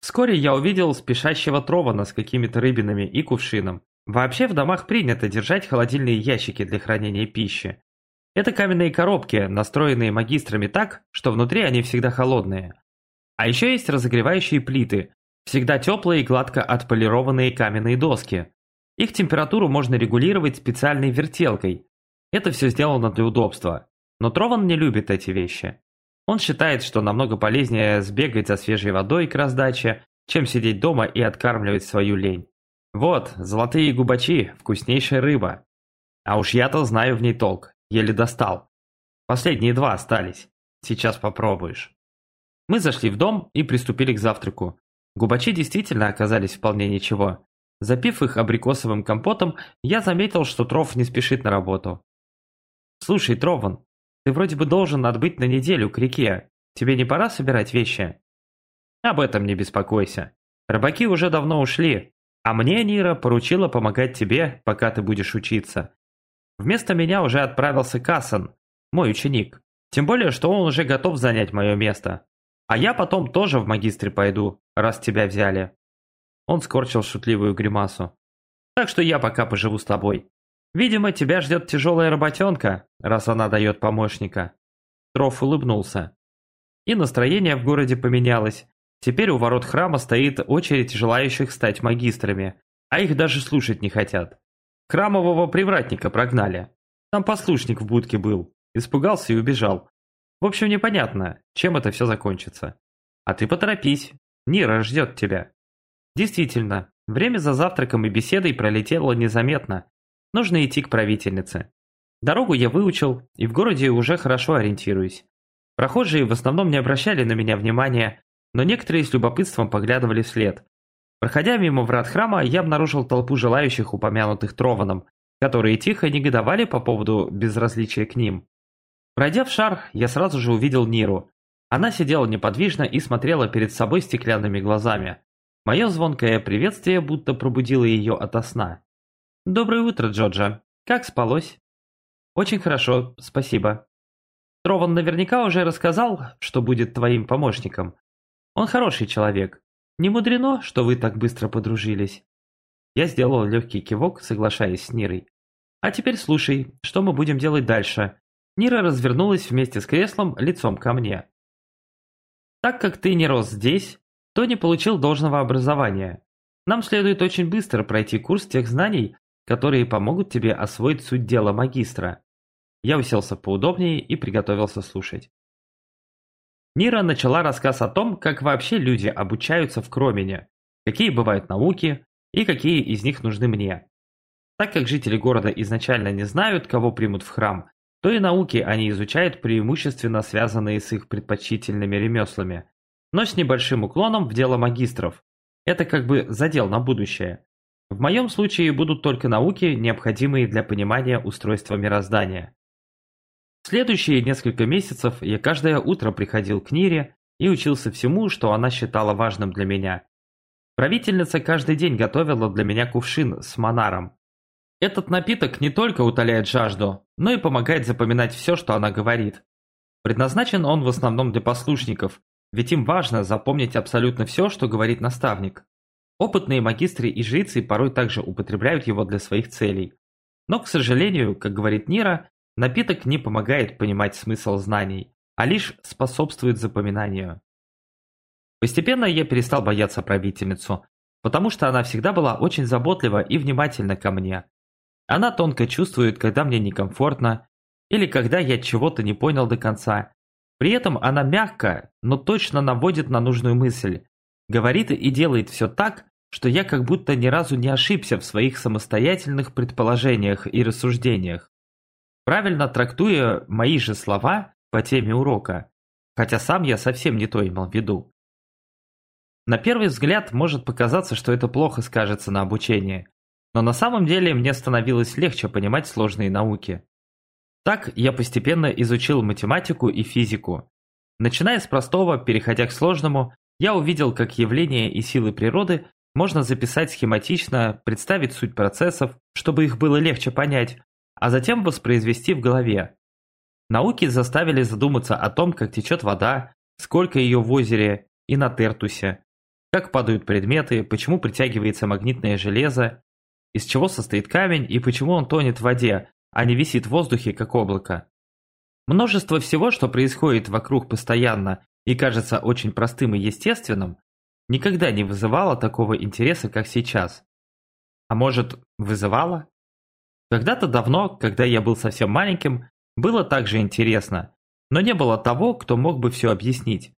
Вскоре я увидел спешащего Трована с какими-то рыбинами и кувшином. Вообще в домах принято держать холодильные ящики для хранения пищи. Это каменные коробки, настроенные магистрами так, что внутри они всегда холодные. А еще есть разогревающие плиты, всегда теплые и гладко отполированные каменные доски. Их температуру можно регулировать специальной вертелкой. Это все сделано для удобства. Но Трован не любит эти вещи. Он считает, что намного полезнее сбегать за свежей водой к раздаче, чем сидеть дома и откармливать свою лень. Вот, золотые губачи, вкуснейшая рыба. А уж я-то знаю в ней толк. Еле достал. Последние два остались. Сейчас попробуешь. Мы зашли в дом и приступили к завтраку. Губачи действительно оказались вполне ничего. Запив их абрикосовым компотом, я заметил, что Тров не спешит на работу. «Слушай, Трован, ты вроде бы должен отбыть на неделю к реке. Тебе не пора собирать вещи?» «Об этом не беспокойся. Рыбаки уже давно ушли, а мне Нира поручила помогать тебе, пока ты будешь учиться. Вместо меня уже отправился Кассан, мой ученик. Тем более, что он уже готов занять мое место. А я потом тоже в магистре пойду, раз тебя взяли. Он скорчил шутливую гримасу. Так что я пока поживу с тобой. Видимо, тебя ждет тяжелая работенка, раз она дает помощника. Троф улыбнулся. И настроение в городе поменялось. Теперь у ворот храма стоит очередь желающих стать магистрами, а их даже слушать не хотят. Храмового привратника прогнали. Там послушник в будке был. Испугался и убежал. В общем, непонятно, чем это все закончится. А ты поторопись. Нира ждет тебя. Действительно, время за завтраком и беседой пролетело незаметно. Нужно идти к правительнице. Дорогу я выучил и в городе уже хорошо ориентируюсь. Прохожие в основном не обращали на меня внимания, но некоторые с любопытством поглядывали вслед, Проходя мимо врат храма, я обнаружил толпу желающих упомянутых Трованом, которые тихо негодовали по поводу безразличия к ним. Пройдя в шар, я сразу же увидел Ниру. Она сидела неподвижно и смотрела перед собой стеклянными глазами. Мое звонкое приветствие будто пробудило ее ото сна. «Доброе утро, Джоджа. Как спалось?» «Очень хорошо, спасибо. Трован наверняка уже рассказал, что будет твоим помощником. Он хороший человек. Не мудрено, что вы так быстро подружились». Я сделал легкий кивок, соглашаясь с Нирой. «А теперь слушай, что мы будем делать дальше?» Нира развернулась вместе с креслом лицом ко мне. «Так как ты не рос здесь, то не получил должного образования. Нам следует очень быстро пройти курс тех знаний, которые помогут тебе освоить суть дела магистра. Я уселся поудобнее и приготовился слушать. Нира начала рассказ о том, как вообще люди обучаются в Кромене, какие бывают науки и какие из них нужны мне. Так как жители города изначально не знают, кого примут в храм, то и науки они изучают преимущественно связанные с их предпочтительными ремеслами, но с небольшим уклоном в дело магистров. Это как бы задел на будущее. В моем случае будут только науки, необходимые для понимания устройства мироздания. Следующие несколько месяцев я каждое утро приходил к Нире и учился всему, что она считала важным для меня. Правительница каждый день готовила для меня кувшин с монаром. Этот напиток не только утоляет жажду, но и помогает запоминать все, что она говорит. Предназначен он в основном для послушников, ведь им важно запомнить абсолютно все, что говорит наставник. Опытные магистры и жрицы порой также употребляют его для своих целей. Но, к сожалению, как говорит Нира, напиток не помогает понимать смысл знаний, а лишь способствует запоминанию. Постепенно я перестал бояться правительницу, потому что она всегда была очень заботлива и внимательна ко мне. Она тонко чувствует, когда мне некомфортно, или когда я чего-то не понял до конца, при этом она мягко, но точно наводит на нужную мысль. Говорит и делает все так, что я как будто ни разу не ошибся в своих самостоятельных предположениях и рассуждениях. Правильно трактуя мои же слова по теме урока, хотя сам я совсем не то имел в виду. На первый взгляд может показаться, что это плохо скажется на обучении, но на самом деле мне становилось легче понимать сложные науки. Так я постепенно изучил математику и физику. Начиная с простого, переходя к сложному, я увидел, как явления и силы природы можно записать схематично, представить суть процессов, чтобы их было легче понять, а затем воспроизвести в голове. Науки заставили задуматься о том, как течет вода, сколько ее в озере и на Тертусе, как падают предметы, почему притягивается магнитное железо, из чего состоит камень и почему он тонет в воде, а не висит в воздухе, как облако. Множество всего, что происходит вокруг постоянно и кажется очень простым и естественным, никогда не вызывало такого интереса, как сейчас. А может, вызывало? Когда-то давно, когда я был совсем маленьким, было также интересно, но не было того, кто мог бы все объяснить.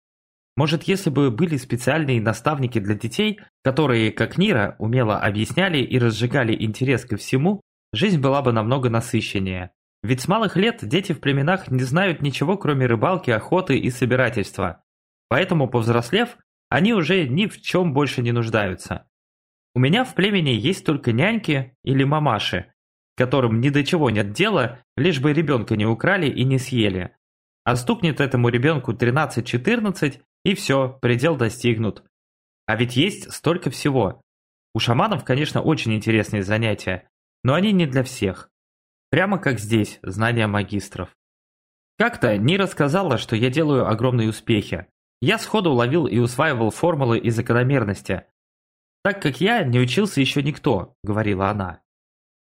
Может, если бы были специальные наставники для детей, которые, как Нира, умело объясняли и разжигали интерес ко всему, жизнь была бы намного насыщеннее. Ведь с малых лет дети в племенах не знают ничего, кроме рыбалки, охоты и собирательства. Поэтому, повзрослев, они уже ни в чем больше не нуждаются. У меня в племени есть только няньки или мамаши, которым ни до чего нет дела, лишь бы ребенка не украли и не съели. А стукнет этому ребенку 13-14, и все, предел достигнут. А ведь есть столько всего. У шаманов, конечно, очень интересные занятия, но они не для всех. Прямо как здесь, знания магистров. Как-то Нира сказала, что я делаю огромные успехи. Я сходу ловил и усваивал формулы и закономерности. Так как я не учился еще никто, говорила она.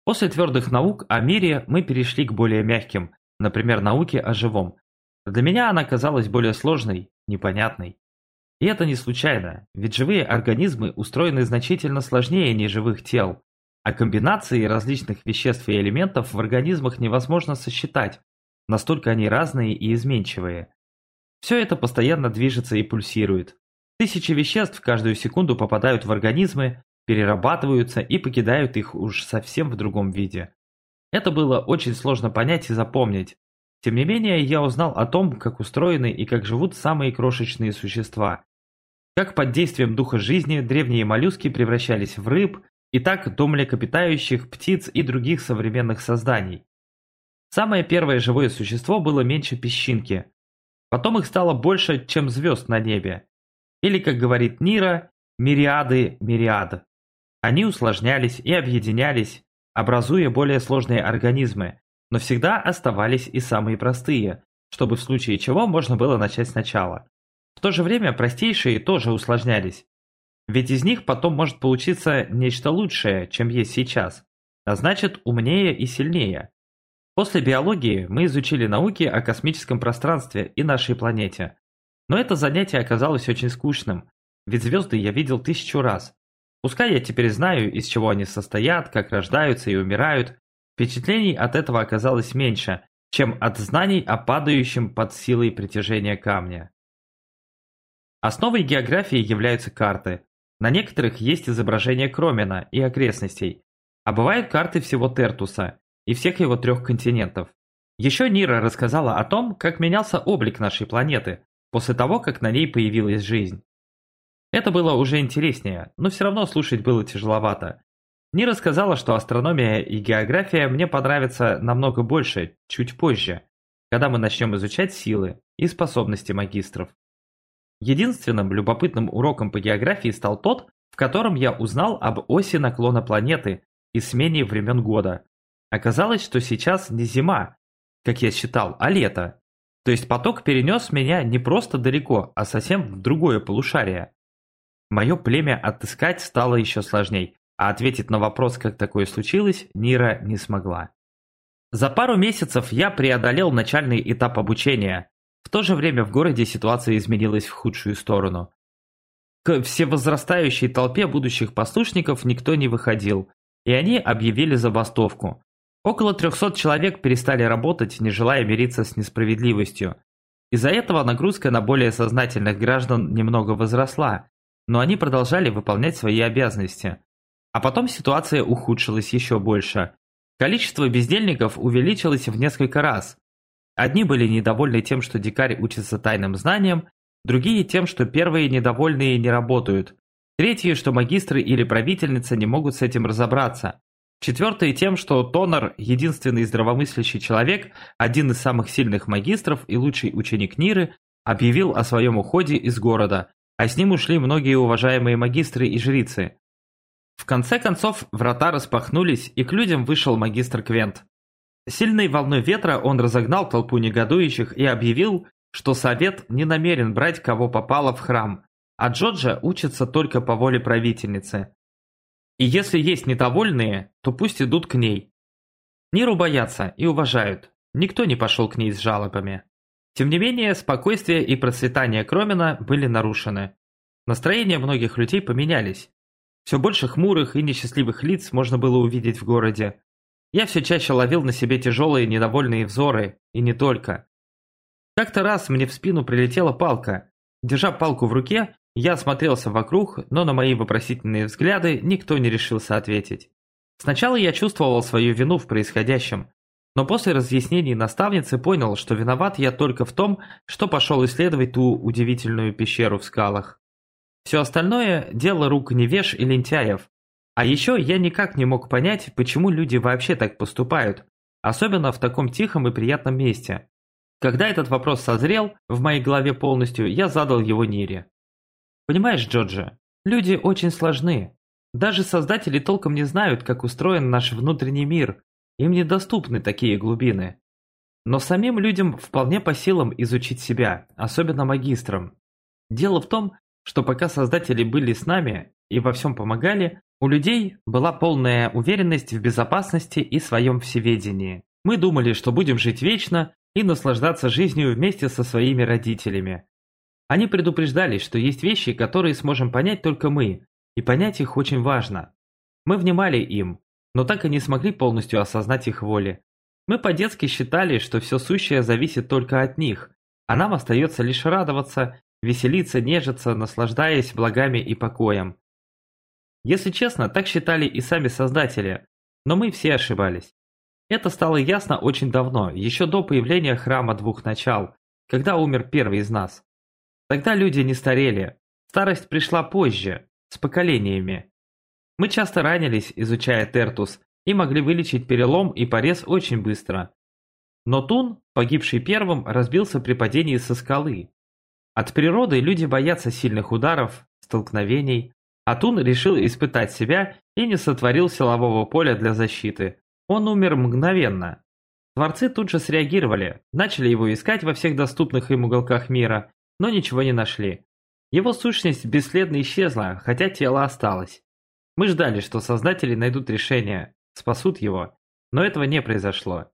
После твердых наук о мире мы перешли к более мягким, например, науке о живом. Для меня она казалась более сложной, непонятной. И это не случайно, ведь живые организмы устроены значительно сложнее неживых тел. А комбинации различных веществ и элементов в организмах невозможно сосчитать, настолько они разные и изменчивые. Все это постоянно движется и пульсирует. Тысячи веществ каждую секунду попадают в организмы, перерабатываются и покидают их уж совсем в другом виде. Это было очень сложно понять и запомнить. Тем не менее, я узнал о том, как устроены и как живут самые крошечные существа. Как под действием духа жизни древние моллюски превращались в рыб, и так до млекопитающих, птиц и других современных созданий. Самое первое живое существо было меньше песчинки. Потом их стало больше, чем звезд на небе. Или, как говорит Нира, мириады мириад. Они усложнялись и объединялись, образуя более сложные организмы, но всегда оставались и самые простые, чтобы в случае чего можно было начать сначала. В то же время простейшие тоже усложнялись. Ведь из них потом может получиться нечто лучшее, чем есть сейчас, а значит умнее и сильнее. После биологии мы изучили науки о космическом пространстве и нашей планете. Но это занятие оказалось очень скучным, ведь звезды я видел тысячу раз. Пускай я теперь знаю, из чего они состоят, как рождаются и умирают, впечатлений от этого оказалось меньше, чем от знаний о падающем под силой притяжения камня. Основой географии являются карты. На некоторых есть изображение Кромена и окрестностей, а бывают карты всего Тертуса и всех его трех континентов. Еще Нира рассказала о том, как менялся облик нашей планеты после того, как на ней появилась жизнь. Это было уже интереснее, но все равно слушать было тяжеловато. Нира сказала, что астрономия и география мне понравятся намного больше, чуть позже, когда мы начнем изучать силы и способности магистров. Единственным любопытным уроком по географии стал тот, в котором я узнал об оси наклона планеты и смене времен года. Оказалось, что сейчас не зима, как я считал, а лето. То есть поток перенес меня не просто далеко, а совсем в другое полушарие. Мое племя отыскать стало еще сложней, а ответить на вопрос, как такое случилось, Нира не смогла. За пару месяцев я преодолел начальный этап обучения. В то же время в городе ситуация изменилась в худшую сторону. К всевозрастающей толпе будущих послушников никто не выходил, и они объявили забастовку. Около 300 человек перестали работать, не желая мириться с несправедливостью. Из-за этого нагрузка на более сознательных граждан немного возросла, но они продолжали выполнять свои обязанности. А потом ситуация ухудшилась еще больше. Количество бездельников увеличилось в несколько раз. Одни были недовольны тем, что дикарь учится тайным знаниям, другие тем, что первые недовольные не работают, третьи, что магистры или правительница не могут с этим разобраться, четвертые тем, что Тонор, единственный здравомыслящий человек, один из самых сильных магистров и лучший ученик Ниры, объявил о своем уходе из города, а с ним ушли многие уважаемые магистры и жрицы. В конце концов, врата распахнулись, и к людям вышел магистр Квент. Сильной волной ветра он разогнал толпу негодующих и объявил, что совет не намерен брать кого попало в храм, а Джоджа учится только по воле правительницы. И если есть недовольные, то пусть идут к ней. Ниру боятся и уважают, никто не пошел к ней с жалобами. Тем не менее, спокойствие и процветание Кромена были нарушены. Настроения многих людей поменялись. Все больше хмурых и несчастливых лиц можно было увидеть в городе. Я все чаще ловил на себе тяжелые недовольные взоры, и не только. Как-то раз мне в спину прилетела палка. Держа палку в руке, я осмотрелся вокруг, но на мои вопросительные взгляды никто не решился ответить. Сначала я чувствовал свою вину в происходящем, но после разъяснений наставницы понял, что виноват я только в том, что пошел исследовать ту удивительную пещеру в скалах. Все остальное – дело рук невеж и лентяев. А еще я никак не мог понять, почему люди вообще так поступают, особенно в таком тихом и приятном месте. Когда этот вопрос созрел в моей голове полностью, я задал его Нире. Понимаешь, Джорджи, люди очень сложны. Даже создатели толком не знают, как устроен наш внутренний мир, им недоступны такие глубины. Но самим людям вполне по силам изучить себя, особенно магистрам. Дело в том, что пока создатели были с нами и во всем помогали, у людей была полная уверенность в безопасности и своем всеведении. Мы думали, что будем жить вечно и наслаждаться жизнью вместе со своими родителями. Они предупреждали, что есть вещи, которые сможем понять только мы, и понять их очень важно. Мы внимали им, но так и не смогли полностью осознать их воли. Мы по-детски считали, что все сущее зависит только от них, а нам остается лишь радоваться, веселиться, нежиться, наслаждаясь благами и покоем. Если честно, так считали и сами создатели, но мы все ошибались. Это стало ясно очень давно, еще до появления храма двух начал, когда умер первый из нас. Тогда люди не старели, старость пришла позже, с поколениями. Мы часто ранились, изучая Тертус, и могли вылечить перелом и порез очень быстро. Но Тун, погибший первым, разбился при падении со скалы. От природы люди боятся сильных ударов, столкновений, Атун решил испытать себя и не сотворил силового поля для защиты. Он умер мгновенно. Творцы тут же среагировали, начали его искать во всех доступных им уголках мира, но ничего не нашли. Его сущность бесследно исчезла, хотя тело осталось. Мы ждали, что создатели найдут решение, спасут его, но этого не произошло.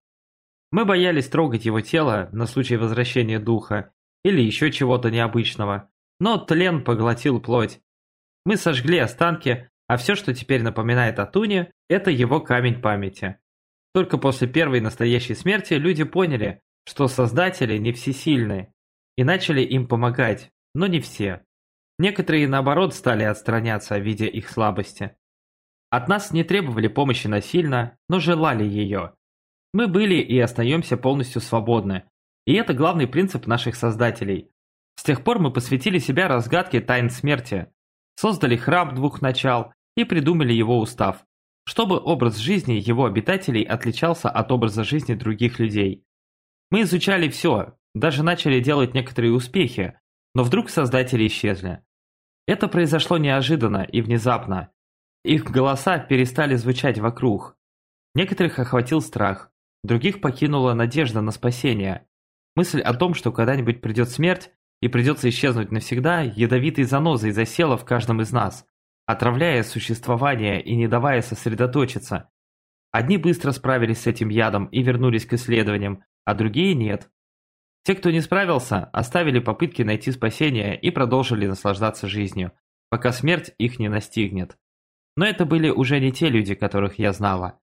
Мы боялись трогать его тело на случай возвращения духа или еще чего-то необычного, но тлен поглотил плоть. Мы сожгли останки, а все, что теперь напоминает о Туне, это его камень памяти. Только после первой настоящей смерти люди поняли, что создатели не всесильны, и начали им помогать, но не все. Некоторые, наоборот, стали отстраняться, видя их слабости. От нас не требовали помощи насильно, но желали ее. Мы были и остаемся полностью свободны. И это главный принцип наших создателей. С тех пор мы посвятили себя разгадке тайн смерти, создали храм двух начал и придумали его устав, чтобы образ жизни его обитателей отличался от образа жизни других людей. Мы изучали все, даже начали делать некоторые успехи, но вдруг создатели исчезли. Это произошло неожиданно и внезапно, их голоса перестали звучать вокруг. Некоторых охватил страх, других покинула надежда на спасение. Мысль о том, что когда-нибудь придет смерть и придется исчезнуть навсегда, ядовитой занозой засела в каждом из нас, отравляя существование и не давая сосредоточиться. Одни быстро справились с этим ядом и вернулись к исследованиям, а другие нет. Те, кто не справился, оставили попытки найти спасение и продолжили наслаждаться жизнью, пока смерть их не настигнет. Но это были уже не те люди, которых я знала.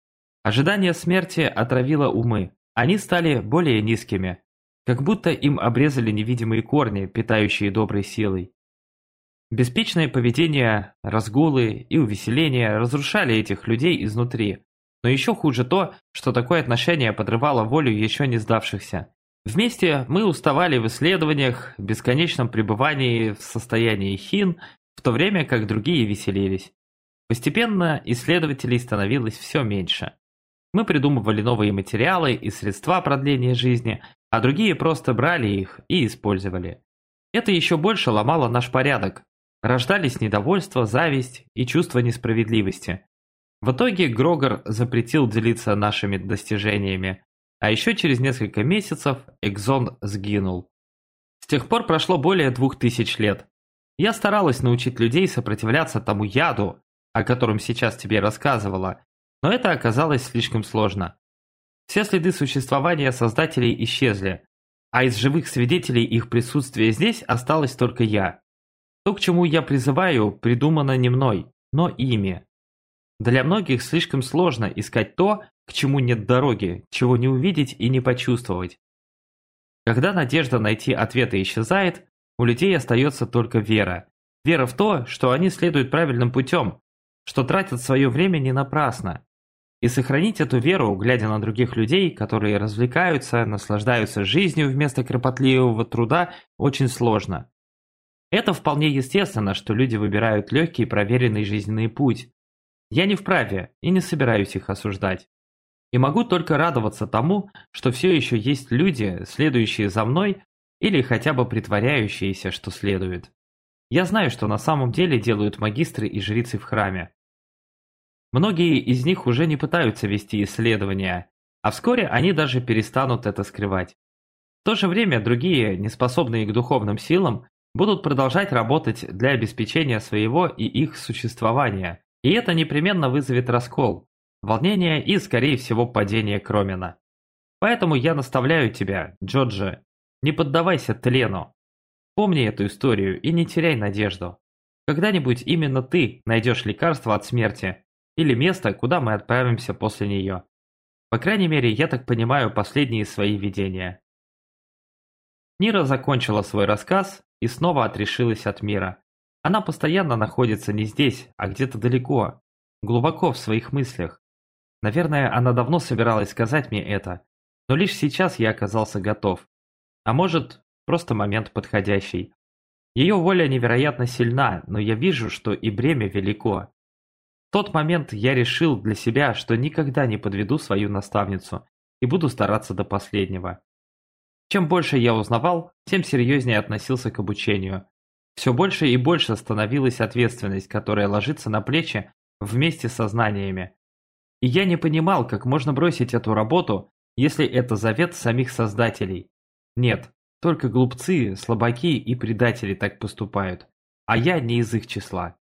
Ожидание смерти отравило умы. Они стали более низкими, как будто им обрезали невидимые корни, питающие доброй силой. Беспечное поведение, разгулы и увеселения разрушали этих людей изнутри. Но еще хуже то, что такое отношение подрывало волю еще не сдавшихся. Вместе мы уставали в исследованиях, бесконечном пребывании в состоянии хин, в то время как другие веселились. Постепенно исследователей становилось все меньше. Мы придумывали новые материалы и средства продления жизни, а другие просто брали их и использовали. Это еще больше ломало наш порядок. Рождались недовольство, зависть и чувство несправедливости. В итоге Грогор запретил делиться нашими достижениями, а еще через несколько месяцев Экзон сгинул. С тех пор прошло более двух тысяч лет. Я старалась научить людей сопротивляться тому яду, о котором сейчас тебе рассказывала, но это оказалось слишком сложно. Все следы существования создателей исчезли, а из живых свидетелей их присутствия здесь осталась только я. То, к чему я призываю, придумано не мной, но ими. Для многих слишком сложно искать то, к чему нет дороги, чего не увидеть и не почувствовать. Когда надежда найти ответы исчезает, у людей остается только вера. Вера в то, что они следуют правильным путем, что тратят свое время не напрасно. И сохранить эту веру, глядя на других людей, которые развлекаются, наслаждаются жизнью вместо кропотливого труда, очень сложно. Это вполне естественно, что люди выбирают легкий и проверенный жизненный путь. Я не вправе и не собираюсь их осуждать. И могу только радоваться тому, что все еще есть люди, следующие за мной или хотя бы притворяющиеся, что следуют. Я знаю, что на самом деле делают магистры и жрицы в храме. Многие из них уже не пытаются вести исследования, а вскоре они даже перестанут это скрывать. В то же время другие, неспособные к духовным силам, будут продолжать работать для обеспечения своего и их существования, и это непременно вызовет раскол, волнение и, скорее всего, падение Кромена. Поэтому я наставляю тебя, Джоджи, не поддавайся тлену. Помни эту историю и не теряй надежду. Когда-нибудь именно ты найдешь лекарство от смерти, или место, куда мы отправимся после нее. По крайней мере, я так понимаю последние свои видения. Нира закончила свой рассказ и снова отрешилась от мира. Она постоянно находится не здесь, а где-то далеко, глубоко в своих мыслях. Наверное, она давно собиралась сказать мне это, но лишь сейчас я оказался готов. А может, просто момент подходящий. Ее воля невероятно сильна, но я вижу, что и бремя велико. Тот момент я решил для себя, что никогда не подведу свою наставницу и буду стараться до последнего. Чем больше я узнавал, тем серьезнее относился к обучению. Все больше и больше становилась ответственность, которая ложится на плечи вместе со знаниями. И я не понимал, как можно бросить эту работу, если это завет самих создателей. Нет, только глупцы, слабаки и предатели так поступают, а я не из их числа.